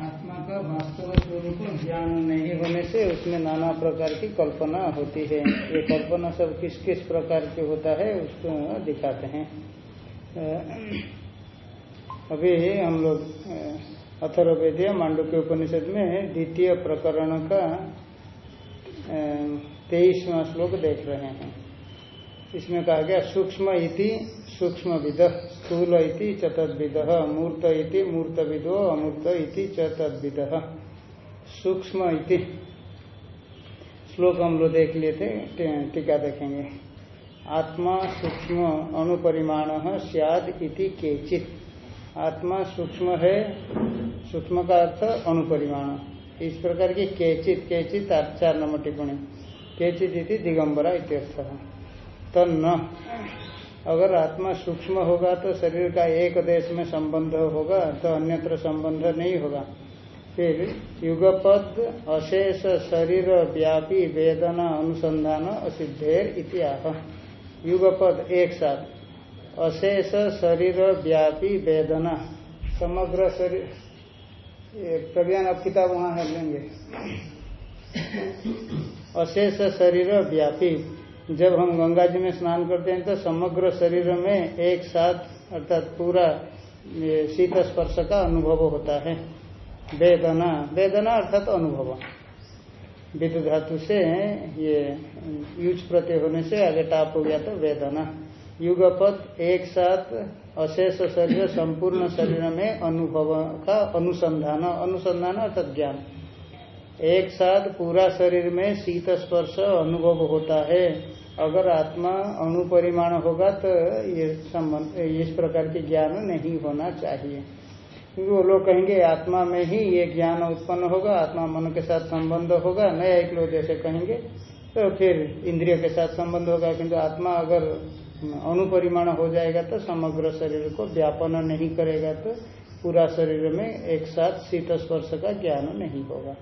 आत्मा का वास्तव स्वरूप ज्ञान नहीं होने से उसमें नाना प्रकार की कल्पना होती है। ये कल्पना सब किस किस प्रकार की होता है उसको दिखाते हैं। अभी हम लोग अथर्वेदीय मांडू के उपनिषद में द्वितीय प्रकरण का तेईसवा श्लोक देख रहे हैं। इसमें कहा गया, सूक्ष्म इति सूक्ष्म विद स्थूल चतद्विद मूर्त इति मूर्त अमूर्त चतद्विद सूक्ष्म श्लोक हम लोग देख लिए थे टीका देखेंगे। आत्मा सूक्ष्म अनुपरिमाण सियाद इति केचित। आत्मा सूक्ष्म है, सूक्ष्म का अर्थ अनुपरिमाण। इस प्रकार की केचित केचित चार नंबर टिप्पणी। केचित इति दिगंबरा इत्यर्थ। तन्न। अगर आत्मा सूक्ष्म होगा तो शरीर का एक देश में संबंध होगा तो अन्यत्र संबंध नहीं होगा। फिर युगपद, अशेष, शरीर, व्यापी, वेदना, अनुसंधान, असिद्धेर इतिहा युगपद एक साथ। अशेष, शरीर, व्यापी, वेदना। समग्र शरीर। प्रज्ञान, अब किताब वहाँ है, लेंगे। अशेष, शरीर, व्यापी। जब हम गंगा जी में स्नान करते हैं तो समग्र शरीर में एक साथ, अर्थात पूरा शीत स्पर्श का अनुभव होता है। वेदना वेदना अर्थात अनुभव। विद्युत धातु से ये युज प्रत्यय होने से आगे टाप हो गया तो वेदना। युगपत एक साथ अशेष शरीर, संपूर्ण शरीर में अनुभव का अनुसंधान अनुसंधान अर्थात ज्ञान। एक साथ पूरा शरीर में शीत स्पर्श अनुभव होता है। अगर आत्मा अणुपरिमाण होगा तो ये संबंध, इस प्रकार के ज्ञान नहीं होना चाहिए। क्योंकि वो लोग कहेंगे, आत्मा में ही ये ज्ञान उत्पन्न होगा, आत्मा मन के साथ संबंध होगा नया एक लोग जैसे कहेंगे तो फिर इंद्रिय के साथ संबंध होगा। किंतु आत्मा अगर अणुपरिमाण हो जाएगा तो समग्र शरीर को व्यापन नहीं करेगा तो पूरा शरीर में एक साथ शीत स्पर्श का ज्ञान नहीं होगा।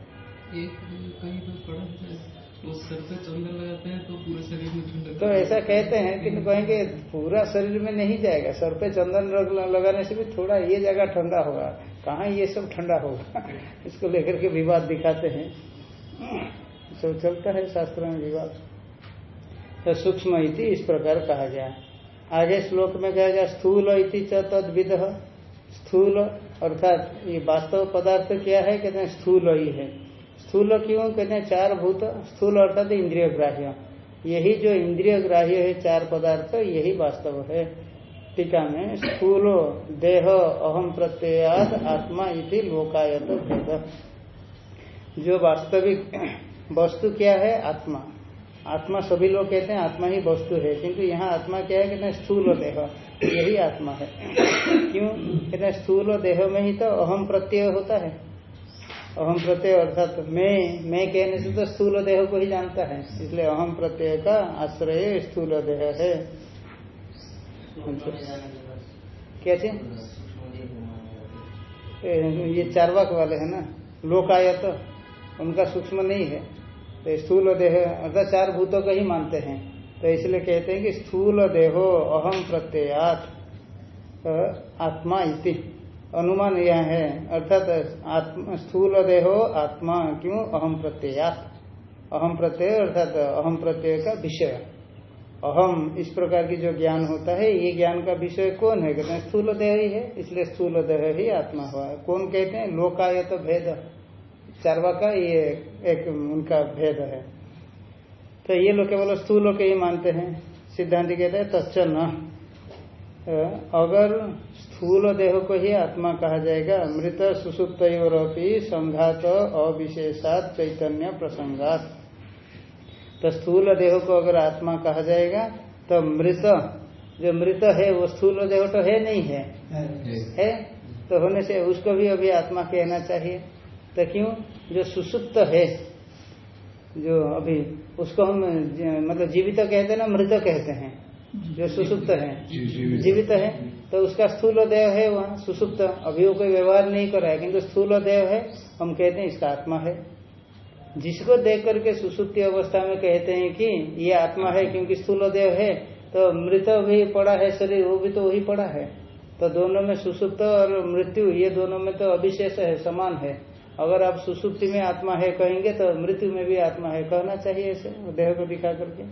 तो सर पे चंदन लगाते हैं तो पूरे शरीर में तो ऐसा कहते हैं किन्तु कहेंगे पूरा शरीर में नहीं जाएगा, सर पे चंदन लगाने से भी थोड़ा ये जगह ठंडा होगा। कहाँ ये सब ठंडा होगा? इसको लेकर के विवाद दिखाते हैं। सब चलता है शास्त्र में विवाद। तो सूक्ष्म इति इस प्रकार कहा गया। आगे श्लोक में कहा गया, स्थूल इति तद विद। स्थूल अर्थात ये वास्तव पदार्थ क्या है? कहते हैं स्थूल ही है। स्थूल क्यों? कहते हैं चार भूत, स्थूल अर्थात इंद्रिय ग्राह्य। यही जो इंद्रिय ग्राह्य है, चार पदार्थ, यही वास्तव है। टीका में, स्थूल, देह अहम प्रत्ययाद आत्मा इति लोकायत भेद। जो वास्तविक वस्तु क्या है? आत्मा। आत्मा सभी लोग कहते हैं आत्मा ही वस्तु है, किंतु यहाँ आत्मा क्या है? कहते हैं स्थूल देह। यही आत्मा है। क्यों? कहते हैं स्थूल देह में ही तो अहम प्रत्यय होता है। अहम प्रत्यय अर्थात मैं मैं कहने से तो स्थूल देह को ही जानता है। इसलिए अहम प्रत्यय का आश्रय स्थूल देह है। कैसे? ये चारवाक वाले है ना? लोकायत, उनका सूक्ष्म नहीं है। तो स्थूल देह अर्थात चार भूतों को ही मानते हैं। तो इसलिए कहते हैं कि स्थूल देहो अहम प्रत्ययात आत्मा इति। अनुमान यह है, अर्थात स्थूल देहो आत्मा, क्यों? अहम प्रत्ययात अहम प्रत्यय, अर्थात अहम प्रत्यय का विषय। अहम इस प्रकार की जो ज्ञान होता है, ये ज्ञान का विषय कौन है? कहते हैं, स्थूल देह ही है, इसलिए स्थूल देह ही आत्मा हुआ है। कौन कहते हैं? लोकायत भेद। चारवा का ये एक, उनका भेद है। तो ये लोग केवल स्थूल के ही मानते हैं। सिद्धांत कहते हैं तच्च न। अगर स्थूल देह को ही आत्मा कहा जाएगा मृत सुसुप्त और संघात अविशेषात चैतन्य प्रसंगात। तो स्थूल देह को अगर आत्मा कहा जाएगा तो मृत जो मृत है वो स्थूल देह तो है नहीं है। है? तो होने से उसको भी अभी आत्मा कहना चाहिए। तो क्यों? जो सुसुप्त है जो अभी उसको हम मतलब जीवित कहते हैं ना मृत कहते हैं। जो सुसुप्त है। जीवित है तो उसका स्थूल देह है वहाँ सुसुप्त। अभी वो कोई व्यवहार नहीं कर रहा है किंतु स्थूल देह है हम कहते हैं इसका आत्मा है। जिसको देख करके सुसुप्ति अवस्था में कहते हैं कि ये आत्मा है क्योंकि स्थूल देह है तो मृत भी पड़ा है शरीर वो भी तो वही पड़ा है। तो दोनों में सुसुप्त और मृत्यु ये दोनों में तो अविशेष है समान है। अगर आप सुसुप्ति में आत्मा है कहेंगे तो मृत्यु में भी आत्मा है। कहना चाहिए ऐसे देह को दिखा करके।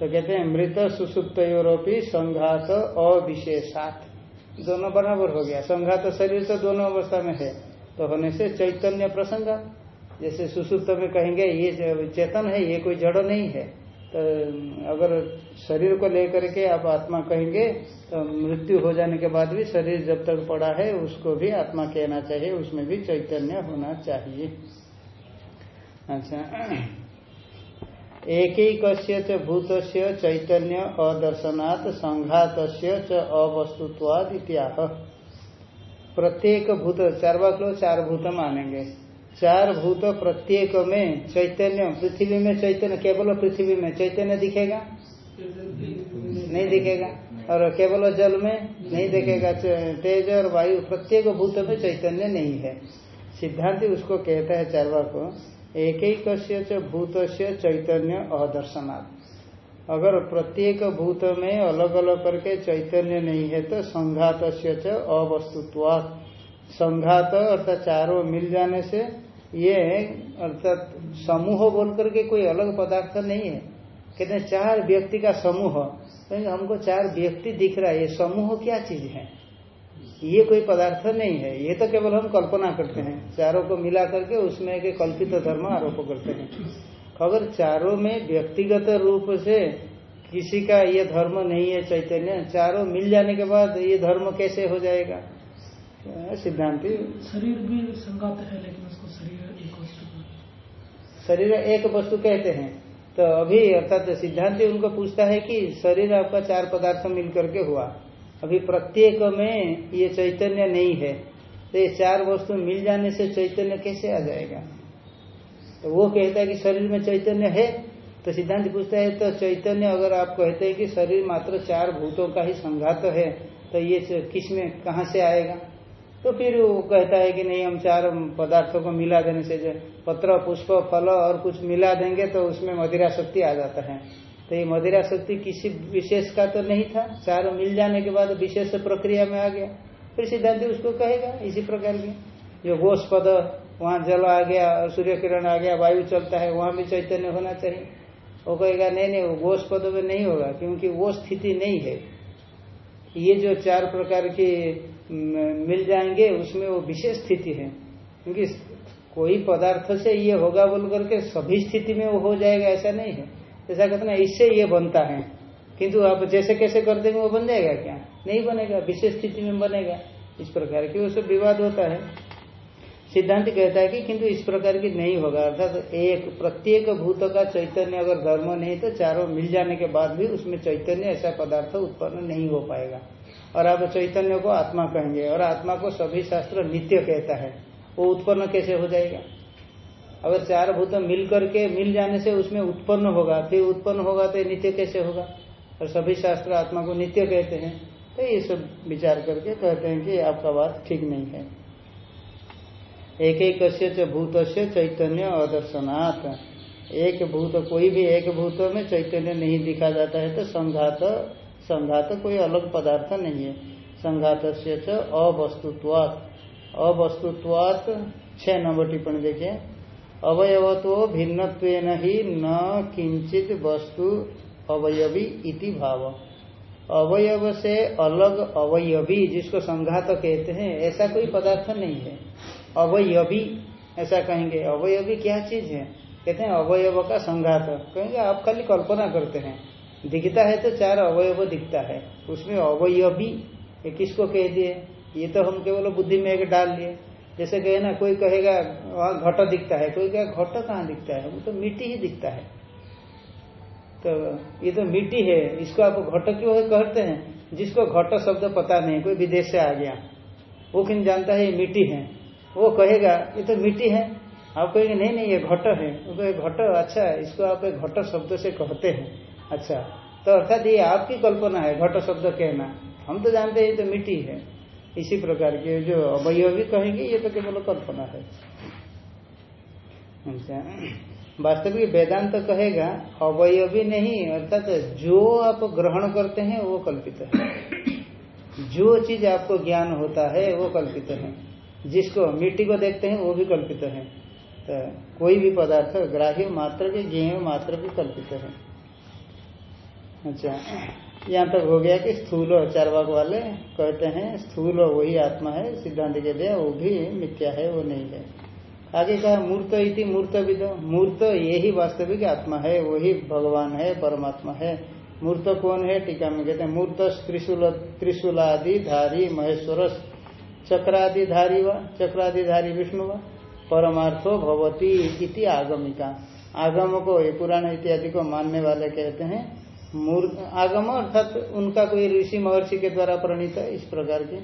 तो कहते हैं, मृत सुसुप्त यूरोपी, संघात अविशेषात दोनों बराबर हो गया। संघात शरीर तो दोनों अवस्था में है। तो होने से चैतन्य प्रसंग। जैसे सुसुप्त में कहेंगे, ये चेतन है, ये कोई जड़ नहीं है। तो अगर शरीर को लेकर के आप आत्मा कहेंगे तो मृत्यु हो जाने के बाद भी शरीर जब तक पड़ा है, उसको भी आत्मा कहना चाहिए, उसमें भी चैतन्य होना चाहिए। अच्छा। एक ही भूत चैतन्य अदर्शनात् संघात अवस्तुत्वाद इत्याह। प्रत्येक भूत, चार लोग चार भूत मानेंगे। चार भूत प्रत्येक में चैतन्य, पृथ्वी में चैतन्य, केवल पृथ्वी में चैतन्य दिखेगा? नहीं दिखेगा। और केवल जल में नहीं दिखेगा। तेज और वायु प्रत्येक भूत में चैतन्य नहीं है। सिद्धांत उसको कहता है चारवा को एक ही भूत से चैतन्य अदर्शनाथ अगर प्रत्येक भूत में अलग अलग करके चैतन्य नहीं है तो संघात से अवस्तुत्वात्। संघात अर्थात चारों मिल जाने से ये अर्थात समूह बोल करके कोई अलग पदार्थ नहीं है। कहते चार व्यक्ति का समूह। तो हमको चार व्यक्ति दिख रहा है। ये समूह क्या चीज़ है? ये कोई पदार्थ नहीं है। ये तो केवल हम कल्पना करते हैं। चारों को मिला करके उसमें एक कल्पित धर्म आरोप करते हैं। अगर चारों में व्यक्तिगत रूप से किसी का ये धर्म नहीं है चैतन्य। चारों मिल जाने के बाद ये धर्म कैसे हो जाएगा? सिद्धांति? शरीर भी संगात है लेकिन उसको शरीर एक वस्तु शरीर एक वस्तु कहते हैं। तो अभी अर्थात सिद्धांति उनको पूछता है कि शरीर आपका चार पदार्थ मिल करके हुआ। अभी प्रत्येक में ये चैतन्य नहीं है तो ये चार वस्तु मिल जाने से चैतन्य कैसे आ जाएगा? तो वो कहता है कि शरीर में चैतन्य है तो सिद्धांत पूछता है तो चैतन्य अगर आप कहते हैं कि शरीर मात्र चार भूतों का ही संघात है तो ये किसमें, कहाँ से आएगा? तो फिर वो कहता है कि नहीं, हम चार पदार्थों को मिला देने से पत्र, पुष्प, फल और कुछ मिला देंगे तो उसमें मदिरा शक्ति आ जाता है। तो ये मदिरा शक्ति किसी विशेष का तो नहीं था। चारों मिल जाने के बाद विशेष प्रक्रिया में आ गया। फिर सिद्धांत उसको कहेगा इसी प्रकार की। जो गोष पद वहाँ जल आ गया और सूर्य किरण आ गया, वायु चलता है, वहाँ भी चैतन्य होना चाहिए। वो कहेगा, नहीं नहीं, वो गोष पद में नहीं होगा, क्योंकि वो स्थिति नहीं है। ये जो चार प्रकार की मिल जाएँगे, उसमें वो विशेष स्थिति है। क्योंकि कोई पदार्थ से ये होगा बोल करके सभी स्थिति में वो हो जाएगा, ऐसा नहीं है। ऐसा कहते ना, इससे ये बनता है। किंतु आप जैसे कैसे कर देंगे, वो बन जाएगा क्या? नहीं बनेगा, विशेष स्थिति में बनेगा। इस प्रकार की सब विवाद होता है। सिद्धांत कहता है कि किंतु इस प्रकार की नहीं होगा। अर्थात एक प्रत्येक भूत का चैतन्य अगर धर्म नहीं तो चारों मिल जाने के बाद भी उसमें चैतन्य ऐसा पदार्थ उत्पन्न नहीं हो पाएगा। और आप चैतन्य को आत्मा कहेंगे, और आत्मा को सभी शास्त्र नित्य कहता है। वो उत्पन्न कैसे हो जाएगा? अगर चार भूत मिल करके, मिल जाने से उसमें उत्पन्न होगा, फिर उत्पन्न होगा तो नित्य कैसे होगा? और सभी शास्त्र आत्मा को नित्य कहते हैं तो ये सब विचार करके कहते हैं कि आपका बात ठीक नहीं है। एक एक भूत से चैतन्य अदर्शनाथ एक भूत, कोई भी एक भूत में चैतन्य नहीं दिखा जाता है तो संघात संघात कोई अलग पदार्थ नहीं है। संघात से अवस्तुत्वात। अवस्तुत्वात, छह नंबर टिप्पणी देखिए। अवयवत्व भिन्न ही न किंचित वस्तु अवयवी इति भाव। अवयव से अलग अवयवी, जिसको संघात कहते हैं, ऐसा कोई पदार्थ नहीं है। अवयवी, ऐसा कहेंगे। अवयवी क्या चीज़ है? कहते हैं अवयव का संघात। कहेंगे, आप खाली कल्पना करते हैं। दिखता है तो चार अवयव दिखता है। उसमें अवयवी किसको कह दिए? ये तो हम केवल बुद्धि में एक डाल लिए जैसे कहे ना, कोई कहेगा, वहाँ घट दिखता है। कोई कहेगा, घट कहाँ दिखता है? वो तो मिट्टी ही दिखता है। तो ये तो मिट्टी है, इसको आप घट क्यों कहते हैं? जिसको घट शब्द पता नहीं, कोई विदेश से आ गया, वो किन जानता है ये मिट्टी है? वो कहेगा, ये तो मिट्टी है। आप कहेंगे, नहीं नहीं, ये घट है। वो कहे, घट अच्छा इसको आप घट शब्द से कहते हैं। अच्छा तो अर्थात ये आपकी कल्पना है, घट शब्द कहना। हम तो जानते हैं ये तो मिट्टी है। इसी प्रकार के जो अवयवी कहेंगे, ये तो केवल कल्पना है। वास्तविक वेदांत तो कहेगा, अवयवी नहीं, अर्थात जो आप ग्रहण करते हैं, वो कल्पित है। जो चीज़ आपको ज्ञान होता है, वो कल्पित है। जिसको मिट्टी को देखते हैं, वो भी कल्पित है। तो कोई भी पदार्थ, ग्राह्य मात्र के ज्ञ मात्र भी कल्पित है। अच्छा। यहाँ तक हो गया कि स्थूल चारवाक वाले कहते हैं, स्थूल वही आत्मा है, सिद्धांत के दिया वो भी मिथ्या है, वो नहीं है। आगे कहा, मूर्त इति मूर्त विद मूर्त यही वास्तविक आत्मा है, वही भगवान है, परमात्मा है। मूर्त कौन है? टीका में कहते हैं, मूर्त त्रिशूल, त्रिशूलादि धारी महेश्वर चक्रादिधारी व, चक्रादिधारी विष्णु व, परमार्थो भवती इति आगमिका। आगम को ये पुराण इत्यादि को मानने वाले कहते हैं आगम अर्थात उनका कोई ऋषि महर्षि के द्वारा प्रणीत है इस प्रकार के।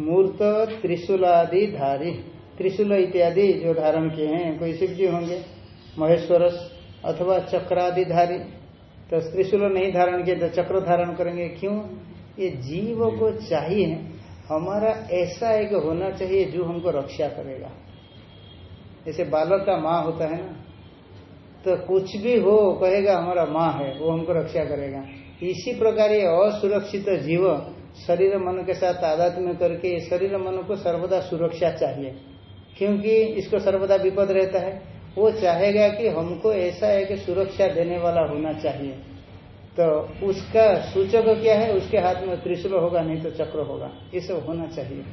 मूर्त त्रिशूल आदि धारी। त्रिशूल इत्यादि जो धारण किए हैं, कोई शिव जी होंगे महेश्वर अथवा चक्रादिधारी तो त्रिशूल नहीं धारण किए तो चक्र धारण करेंगे। क्यों? ये जीव को चाहिए। हमारा ऐसा एक होना चाहिए जो हमको रक्षा करेगा। जैसे बालक का माँ होता है ना तो कुछ भी हो, कहेगा, हमारा माँ है, वो हमको रक्षा करेगा। इसी प्रकार ये असुरक्षित जीव शरीर मन के साथ आदात में करके शरीर मन को सर्वदा सुरक्षा चाहिए। क्योंकि इसको सर्वदा विपद रहता है। वो चाहेगा कि हमको ऐसा है कि सुरक्षा देने वाला होना चाहिए। तो उसका सूचक क्या है? उसके हाथ में त्रिशूल होगा, नहीं तो चक्र होगा। ये सब होना चाहिए।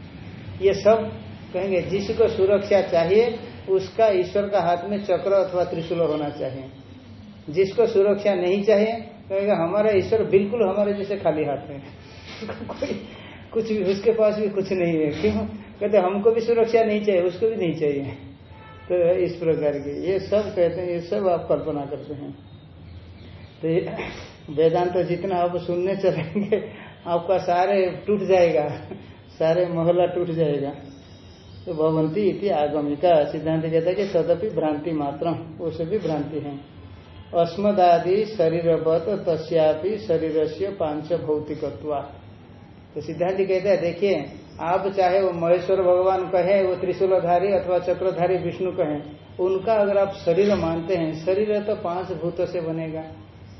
ये सब कहेंगे, जिसको सुरक्षा चाहिए उसका ईश्वर का हाथ में चक्र अथवा त्रिशूल होना चाहिए। जिसको सुरक्षा नहीं चाहिए, कहेगा तो हमारा ईश्वर बिल्कुल हमारे जैसे खाली हाथ है। कोई कुछ भी, उसके पास भी कुछ नहीं है। क्यों? कहते हमको भी सुरक्षा नहीं चाहिए, उसको भी नहीं चाहिए। तो इस प्रकार के, ये सब कहते हैं, ये सब आप कल्पना करते हैं। तो वेदांत तो जितना आप सुनने चलेंगे, आपका सारे टूट जाएगा, सारे मोहल्ला टूट जाएगा। तो भवंती इति आगमिका सिद्धांत कहता है कि तदपि भ्रांति मात्र उसे भी भ्रांति है। अस्मदादि शरीरवत, तस्यापि शरीर से पाँच भौतिकत्वा तो सिद्धांत कहता है, देखिए, आप चाहे वो महेश्वर भगवान कहे, वो त्रिशूलधारी अथवा चक्रधारी विष्णु कहे, उनका अगर आप शरीर मानते हैं, शरीर तो पाँच भूतों से बनेगा।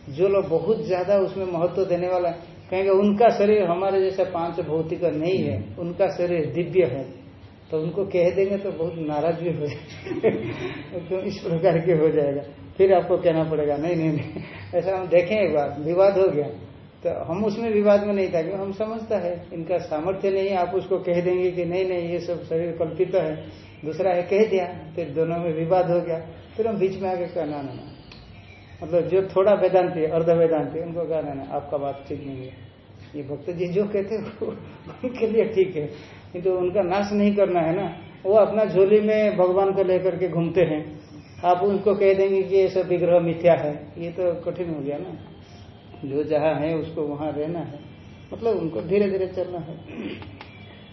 जो लोग बहुत ज़्यादा उसमें महत्व देने वाला कहेंगे, उनका शरीर हमारे जैसा पाँच भौतिक नहीं है, उनका शरीर दिव्य है। तो उनको कह देंगे तो बहुत नाराज़ भी हो जाएगा। तो इस प्रकार के हो जाएगा। फिर आपको कहना पड़ेगा, नहीं नहीं नहीं, ऐसा हम देखें एक बार, विवाद हो गया। तो हम उसमें विवाद में नहीं था, क्योंकि हम समझता है, इनका सामर्थ्य नहीं आप उसको कह देंगे कि नहीं नहीं, ये सब शरीर कल्पित है। दूसरा है, कह दिया, फिर दोनों में विवाद हो गया। फिर हम बीच में आके कहना ना मतलब जो थोड़ा वेदांति अर्ध वेदांति उनको कहना ना आपका बात ठीक नहीं है। ये भक्त जी जो कहते हैं, उनके लिए ठीक है। किंतु तो उनका नाश नहीं करना है ना? वो अपना झोली में भगवान को लेकर के घूमते हैं। आप उनको कह देंगे कि ये सब विग्रह मिथ्या है। ये तो कठिन हो गया ना। जो जहाँ है, उसको वहाँ रहना है। मतलब उनको धीरे धीरे चलना है।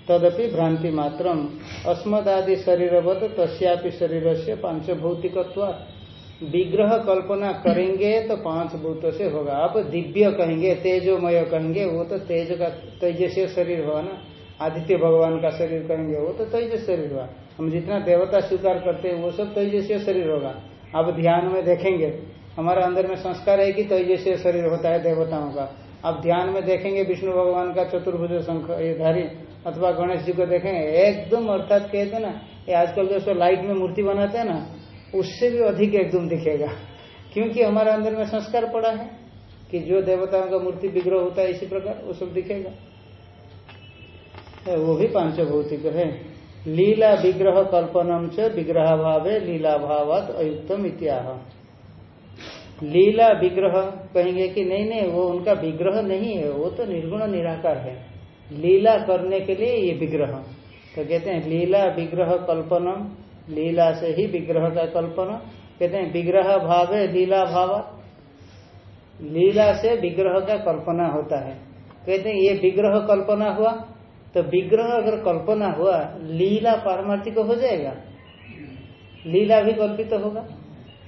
तदपि भ्रांति मात्रम। अस्मदादि शरीरवत तस्यापि शरीर से पाँच भौतिकत्व विग्रह कल्पना करेंगे तो पाँच भूतों से होगा। आप दिव्य कहेंगे, तेजोमय कहेंगे, वो तो तेज का तेजस्वी शरीर होगा ना। आदित्य भगवान का शरीर कहेंगे वो तो तेजस शरीर हुआ हम जितना देवता स्वीकार करते हैं, वो सब तेजस्वी शरीर होगा। अब ध्यान में देखेंगे, हमारे अंदर में संस्कार है कि तेजस्वी शरीर होता है देवताओं का। अब ध्यान में देखेंगे, विष्णु भगवान का चतुर्भुज शंख, ये धारी, अथवा गणेश जी को देखेंगे, एकदम अर्थात कहते ना, ये आजकल जो लाइट में मूर्ति बनाते हैं ना, उससे भी अधिक एकदम दिखेगा। क्योंकि हमारे अंदर में संस्कार पड़ा है कि जो देवताओं का मूर्ति विग्रह होता है, इसी प्रकार वो सब दिखेगा। वो भी पाँच भौतिक है। लीला विग्रह कल्पनम से विग्रह भावे लीला भावात अयुक्तम इत्याह। लीला विग्रह कहेंगे कि नहीं नहीं, वो उनका विग्रह नहीं है, वो तो निर्गुण निराकार है। लीला करने के लिए ये विग्रह। तो कहते हैं, लीला विग्रह कल्पनम, लीला से ही विग्रह का कल्पना। कहते हैं विग्रह भाव है लीला भाव लीला से विग्रह का कल्पना होता है। कहते हैं, ये विग्रह कल्पना हुआ। तो विग्रह अगर कल्पना हुआ, लीला पारमार्थिक हो जाएगा? लीला भी कल्पित होगा।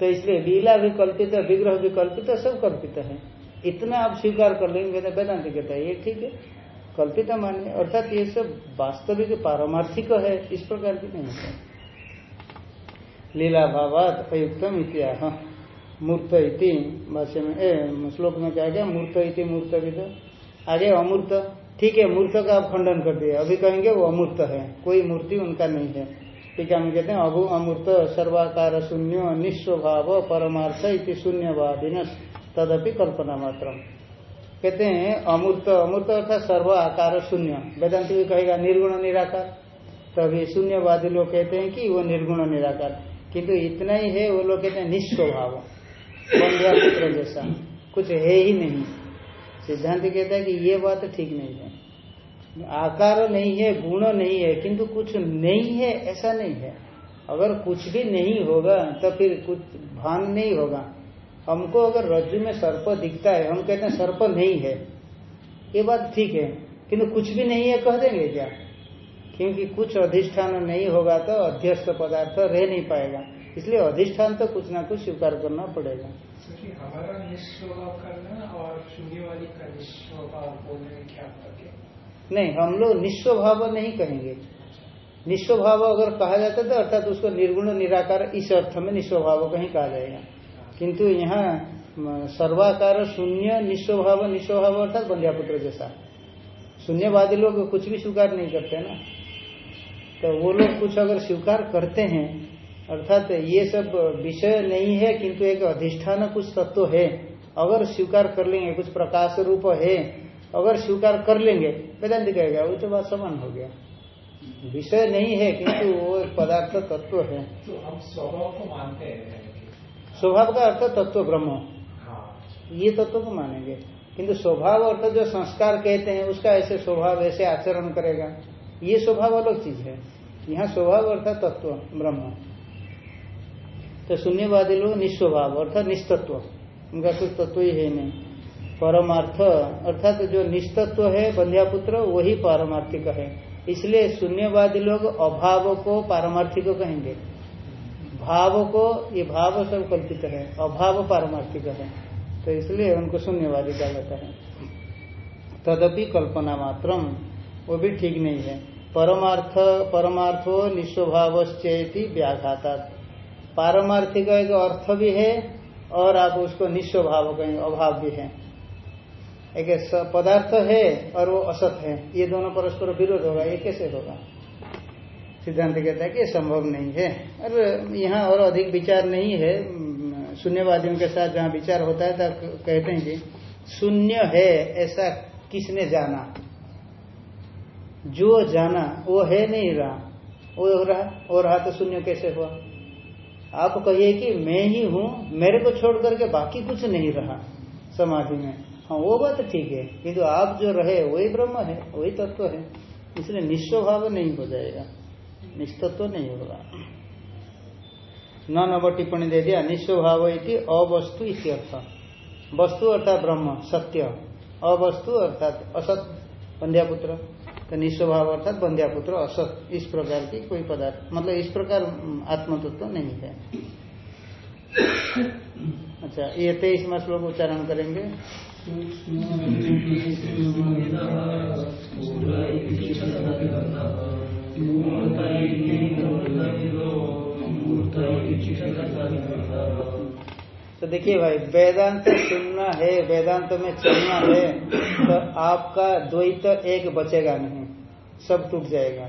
तो इसलिए लीला भी कल्पित विग्रह भी कल्पित सब कल्पित है। इतना आप स्वीकार कर लेंगे तो वेदांत कहता है, ये ठीक है, कल्पित मान्य। अर्थात ये सब वास्तविक पारमार्थिक है, इस प्रकार की नहीं है। लीला भावात अयुक्तम इत्याह, मूर्त इति भाष्य में श्लोक में क्या गया मूर्त इति, मूर्त विद। आगे अमूर्त। ठीक है मूर्त का आप खंडन कर दिए अभी कहेंगे वो अमूर्त है, कोई मूर्ति उनका नहीं है। ठीक है, हम कहते हैं, अभु अमूर्त सर्वाकार शून्य निस्वभाव परमार्थ इति शून्यवादी तदपि कल्पना मात्र कहते हैं, अमूर्त अमूर्त अर्थात सर्व आकार शून्य। वेदांत भी कहेगा निर्गुण निराकार। तभी शून्यवादी लोग कहते हैं कि वो निर्गुण निराकार। किंतु इतना ही है, वो लोग कहते हैं निस्वभाव। जैसा। कुछ है ही नहीं। सिद्धांत कहता है कि ये बात ठीक नहीं है। आकार नहीं है, गुण नहीं है, किंतु कुछ नहीं है, ऐसा नहीं है। अगर कुछ भी नहीं होगा तो फिर कुछ भान नहीं होगा। हमको अगर रज्जु में सर्प दिखता है, हम कहते हैं सर्प नहीं है। ये बात ठीक है, किंतु कुछ भी नहीं है, कह देंगे क्या? क्योंकि कुछ अधिष्ठान नहीं होगा तो अध्यस्त पदार्थ रह नहीं पाएगा। इसलिए अधिष्ठान तो कुछ ना कुछ स्वीकार करना पड़ेगा। हमारा करना और शून्यवादी का निस्वभाव बोलने में क्या नहीं हम लोग निस्वभाव नहीं कहेंगे। निस्वभाव अगर कहा जाता तो अर्थात उसको निर्गुण निराकार इस अर्थ में निस्वभाव कहीं कहा जाएगा। किंतु यहाँ सर्वाकार शून्य निस्वभाव निस्वभाव अर्थात बंध्यापुत्र जैसा। शून्यवादी लोग कुछ भी स्वीकार नहीं करते ना। तो वो लोग कुछ अगर स्वीकार करते हैं अर्थात ये सब विषय नहीं है किंतु एक अधिष्ठान कुछ तत्व है। अगर स्वीकार कर लेंगे कुछ प्रकाश रूप है अगर स्वीकार कर लेंगे वेदांत कहेगा वो तो बात समान हो गया। विषय नहीं है किंतु वो पदार्थ तत्व है। तो हम स्वभाव को मानते हैं। स्वभाव का अर्थ तत्व ब्रह्म। हाँ। ये तत्व को मानेंगे। किंतु स्वभाव अर्थ जो संस्कार कहते हैं उसका ऐसे स्वभाव ऐसे आचरण करेगा। ये स्वभाव अलग चीज़ है। यहाँ स्वभाव अर्थात तत्व ब्रह्म। तो शून्यवादी लोग निस्वभाव, अर्थात निस्तत्व। उनका कुछ तत्व ही है नहीं। परमार्थ, अर्थात तो जो निस्तत्व है बंध्यापुत्र, वही पारमार्थिक है। इसलिए शून्यवादी लोग अभाव को पारमार्थिक कहेंगे। भाव को, ये भाव सब कल्पित है। अभाव पारमार्थिक है। तो इसलिए उनको शून्यवादी कहा जाता है। तदपि कल्पना मात्रम, वो भी ठीक नहीं है। परमार्थ, परमार्थो निस्वभावश्चेति व्याघाता पारमार्थिक एक अर्थ भी है और आप उसको निस्वभाव कहेंगे, अभाव भी है। एक पदार्थ है और वो असत है। ये दोनों परस्पर विरोध होगा, ये कैसे होगा? सिद्धांत कहता है कि संभव नहीं है। और यहाँ और अधिक विचार नहीं है। शून्यवादियों के साथ जहाँ विचार होता है तो कहते हैं कि शून्य है, ऐसा किसने जाना? जो जाना, वो है नहीं रहा। वो रहा वो रहा तो शून्य कैसे हुआ? आप कहिए कि मैं ही हूँ, मेरे को छोड़ करके बाकी कुछ नहीं रहा समाधि में। हाँ वो बात ठीक है। किंतु आप जो रहे, वही ब्रह्म है, वही तत्व है। इसलिए निस्वभाव नहीं हो जाएगा। निस्तत्व नहीं होगा। न नव टिप्पणी दे दिया, निस्वभाव इति अवस्तु इत्यर्थ वस्तु अर्थात ब्रह्म, सत्य। अवस्तु अर्थात असत बंध्यापुत्र तो निस्वभाव अर्थात बंध्यापुत्र असत। इस प्रकार की कोई पदार्थ मतलब इस प्रकार आत्मतत्व तो नहीं है। अच्छा ये तेईस में श्लोक उच्चारण करेंगे। तो देखिए भाई, वेदांत सुनना है, वेदांत में चलना है तो आपका द्वैत एक बचेगा नहीं, सब टूट जाएगा।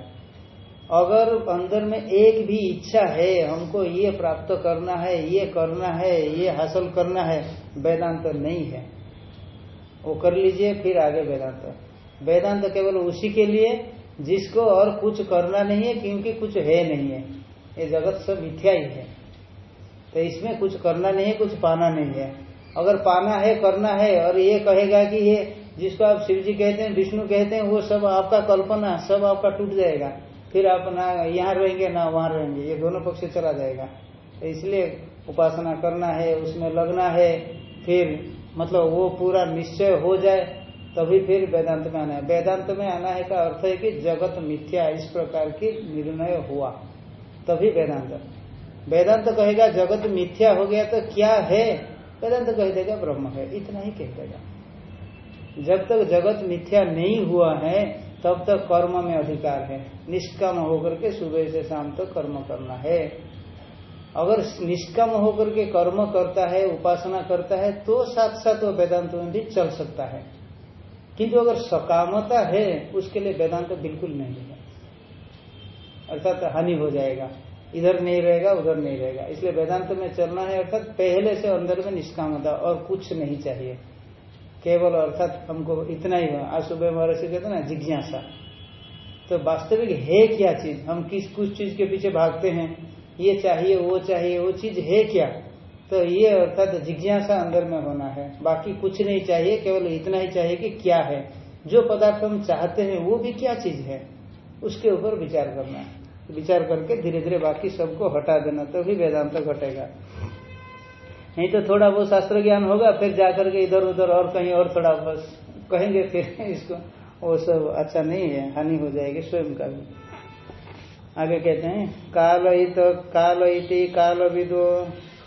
अगर अंदर में एक भी इच्छा है, हमको ये प्राप्त करना है, ये करना है, ये हासिल करना है, वेदांत नहीं है। वो कर लीजिए, फिर आगे वेदांत। वेदांत केवल उसी के लिए जिसको और कुछ करना नहीं है, क्योंकि कुछ है नहीं है। ये जगत सब मिथ्या ही है। तो इसमें कुछ करना नहीं है, कुछ पाना नहीं है। अगर पाना है, करना है, और ये कहेगा कि ये जिसको आप शिव जी कहते हैं, विष्णु कहते हैं, वो सब आपका कल्पना, सब आपका टूट जाएगा। फिर आप ना, यहाँ रहेंगे, ना वहाँ रहेंगे। ये दोनों पक्ष चला जाएगा। तो इसलिए उपासना करना है, उसमें लगना है, फिर मतलब वो पूरा निश्चय हो जाए, तभी फिर वेदांत में आना है। वेदांत में आना है का अर्थ है कि जगत मिथ्या इस प्रकार की निर्णय हुआ। तभी वेदांत। वेदांत तो कहेगा, जगत मिथ्या हो गया तो क्या है? वेदांत तो कह देगा, ब्रह्म है। इतना ही कह देगा। जब तक जगत मिथ्या नहीं हुआ है, तब तक कर्म में अधिकार है। निष्काम होकर के सुबह से शाम तक कर्म करना है। अगर निष्काम होकर के कर्म करता है, उपासना करता है तो साथ साथ वो वेदांत में भी चल सकता है। किंतु अगर सकामता है, उसके लिए वेदांत बिल्कुल नहीं है। अर्थात हानि हो जाएगा। इधर नहीं रहेगा, उधर नहीं रहेगा। इसलिए वेदांत में चलना है, अर्थात पहले से अंदर में निष्कामता और कुछ नहीं चाहिए। केवल अर्थात हमको इतना ही हो आज सुबह महर्षि कहते ना, जिज्ञासा। तो वास्तविक है क्या चीज़? हम किस, कुछ चीज़ के पीछे भागते हैं। ये चाहिए, वो चाहिए, वो चीज़ है क्या? तो ये अर्थात जिज्ञासा अंदर में होना है। बाकी कुछ नहीं चाहिए, केवल इतना ही चाहिए कि क्या है। जो पदार्थ हम चाहते हैं, वो भी क्या चीज़ है? उसके ऊपर विचार करना है। विचार करके धीरे धीरे बाकी सबको हटा देना तो भी वेदांत घटेगा। नहीं तो थोड़ा बहुत शास्त्र ज्ञान होगा, फिर जाकर के इधर उधर और कहीं और थोड़ा बस कहेंगे फिर इसको। वो सब अच्छा नहीं है, हानि हो जाएगी स्वयं का भी। आगे कहते हैं, काल काल इति, काल विदो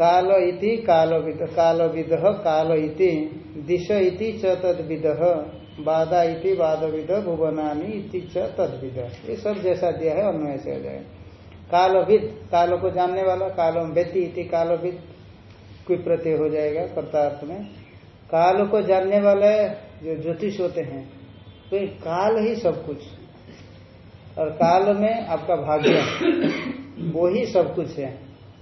काल इति कालविद कालविद काल इति, दिश इति च तद्विद बाधा इति वादविद भुवनानी इति च तद्विद ये सब जैसा दिया है, अन्वय से हो जाए कालविद काल को जानने वाला कालम व्यति इति कालविद कोई प्रत्यय हो जाएगा कर्तार्थ में। काल को जानने वाले जो ज्योतिष होते हैं तो काल ही सब कुछ। और काल में आपका भाग्य, वो ही सब कुछ है।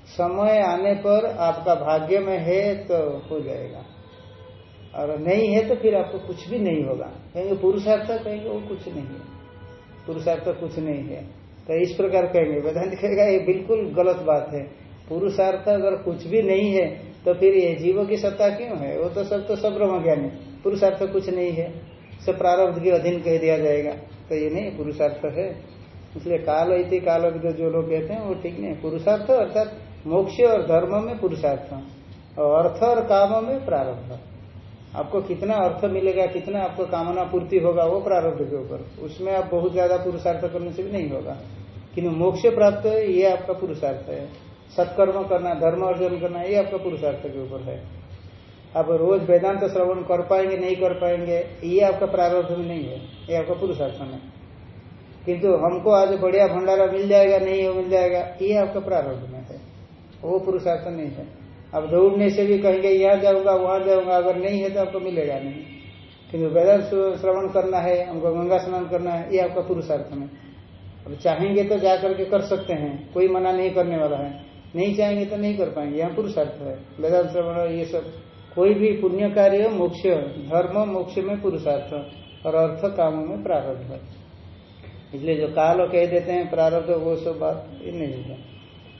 समय आने पर आपका भाग्य में है तो हो जाएगा। और नहीं है तो फिर आपको कुछ भी नहीं होगा। कहेंगे, पुरुषार्थ कहेंगे, वो कुछ नहीं है। पुरुषार्थ कुछ नहीं है। तो इस प्रकार कहेंगे, वेदांत कहेगा, ये बिल्कुल गलत बात है। पुरुषार्थ अगर कुछ भी नहीं है तो फिर ये जीवों की सत्ता क्यों है? वो तो सब तो सब ब्रह्म ज्ञानी पुरुषार्थ कुछ नहीं है। सब प्रारब्ध के अधीन कह दिया जाएगा। तो ये नहीं, पुरुषार्थ है। इसलिए काल इति काल जो लोग कहते हैं, वो ठीक नहीं पुरुषार्थ अर्थात मोक्ष और धर्म में पुरुषार्थ और अर्थ और काम में प्रारब्ध। आपको कितना अर्थ मिलेगा, कितना आपको कामना पूर्ति होगा, वो प्रारब्ध के ऊपर। उसमें आप बहुत ज़्यादा पुरुषार्थ करने से भी नहीं होगा। किन्तु मोक्ष प्राप्त है ये आपका पुरुषार्थ है। सत्कर्म करना, धर्म अर्जन करना, ये आपका पुरुषार्थ के ऊपर है। आप रोज वेदांत श्रवण कर पाएँगे, नहीं कर पाएँगे, ये आपका प्रारब्ध में नहीं है। ये आपका पुरुषार्थ में। किंतु हमको आज बढ़िया भंडारा मिल जाएगा, नहीं मिल जाएगा, ये आपका प्रारब्ध में वो पुरुषार्थ नहीं है। अब दौड़ने से भी कहेंगे, यहाँ जाऊँगा, वहाँ जाऊँगा, अगर नहीं है तो आपको मिलेगा नहीं। किंतु वेदांत श्रवण करना है, हमको गंगा स्नान करना है, ये आपका पुरुषार्थ में अब चाहेंगे तो जा करके कर सकते हैं, कोई मना नहीं करने वाला है। नहीं चाहेंगे तो नहीं कर पाएँगे, यहाँ पुरुषार्थ है। वेदांत श्रवण, ये सब। कोई भी पुण्य कार्य, मोक्ष, धर्म, मोक्ष में पुरुषार्थ और अर्थ कामों में प्रारब्ध है। इसलिए जो काल कह देते हैं प्रारब्ध, वो सब बात नहीं है।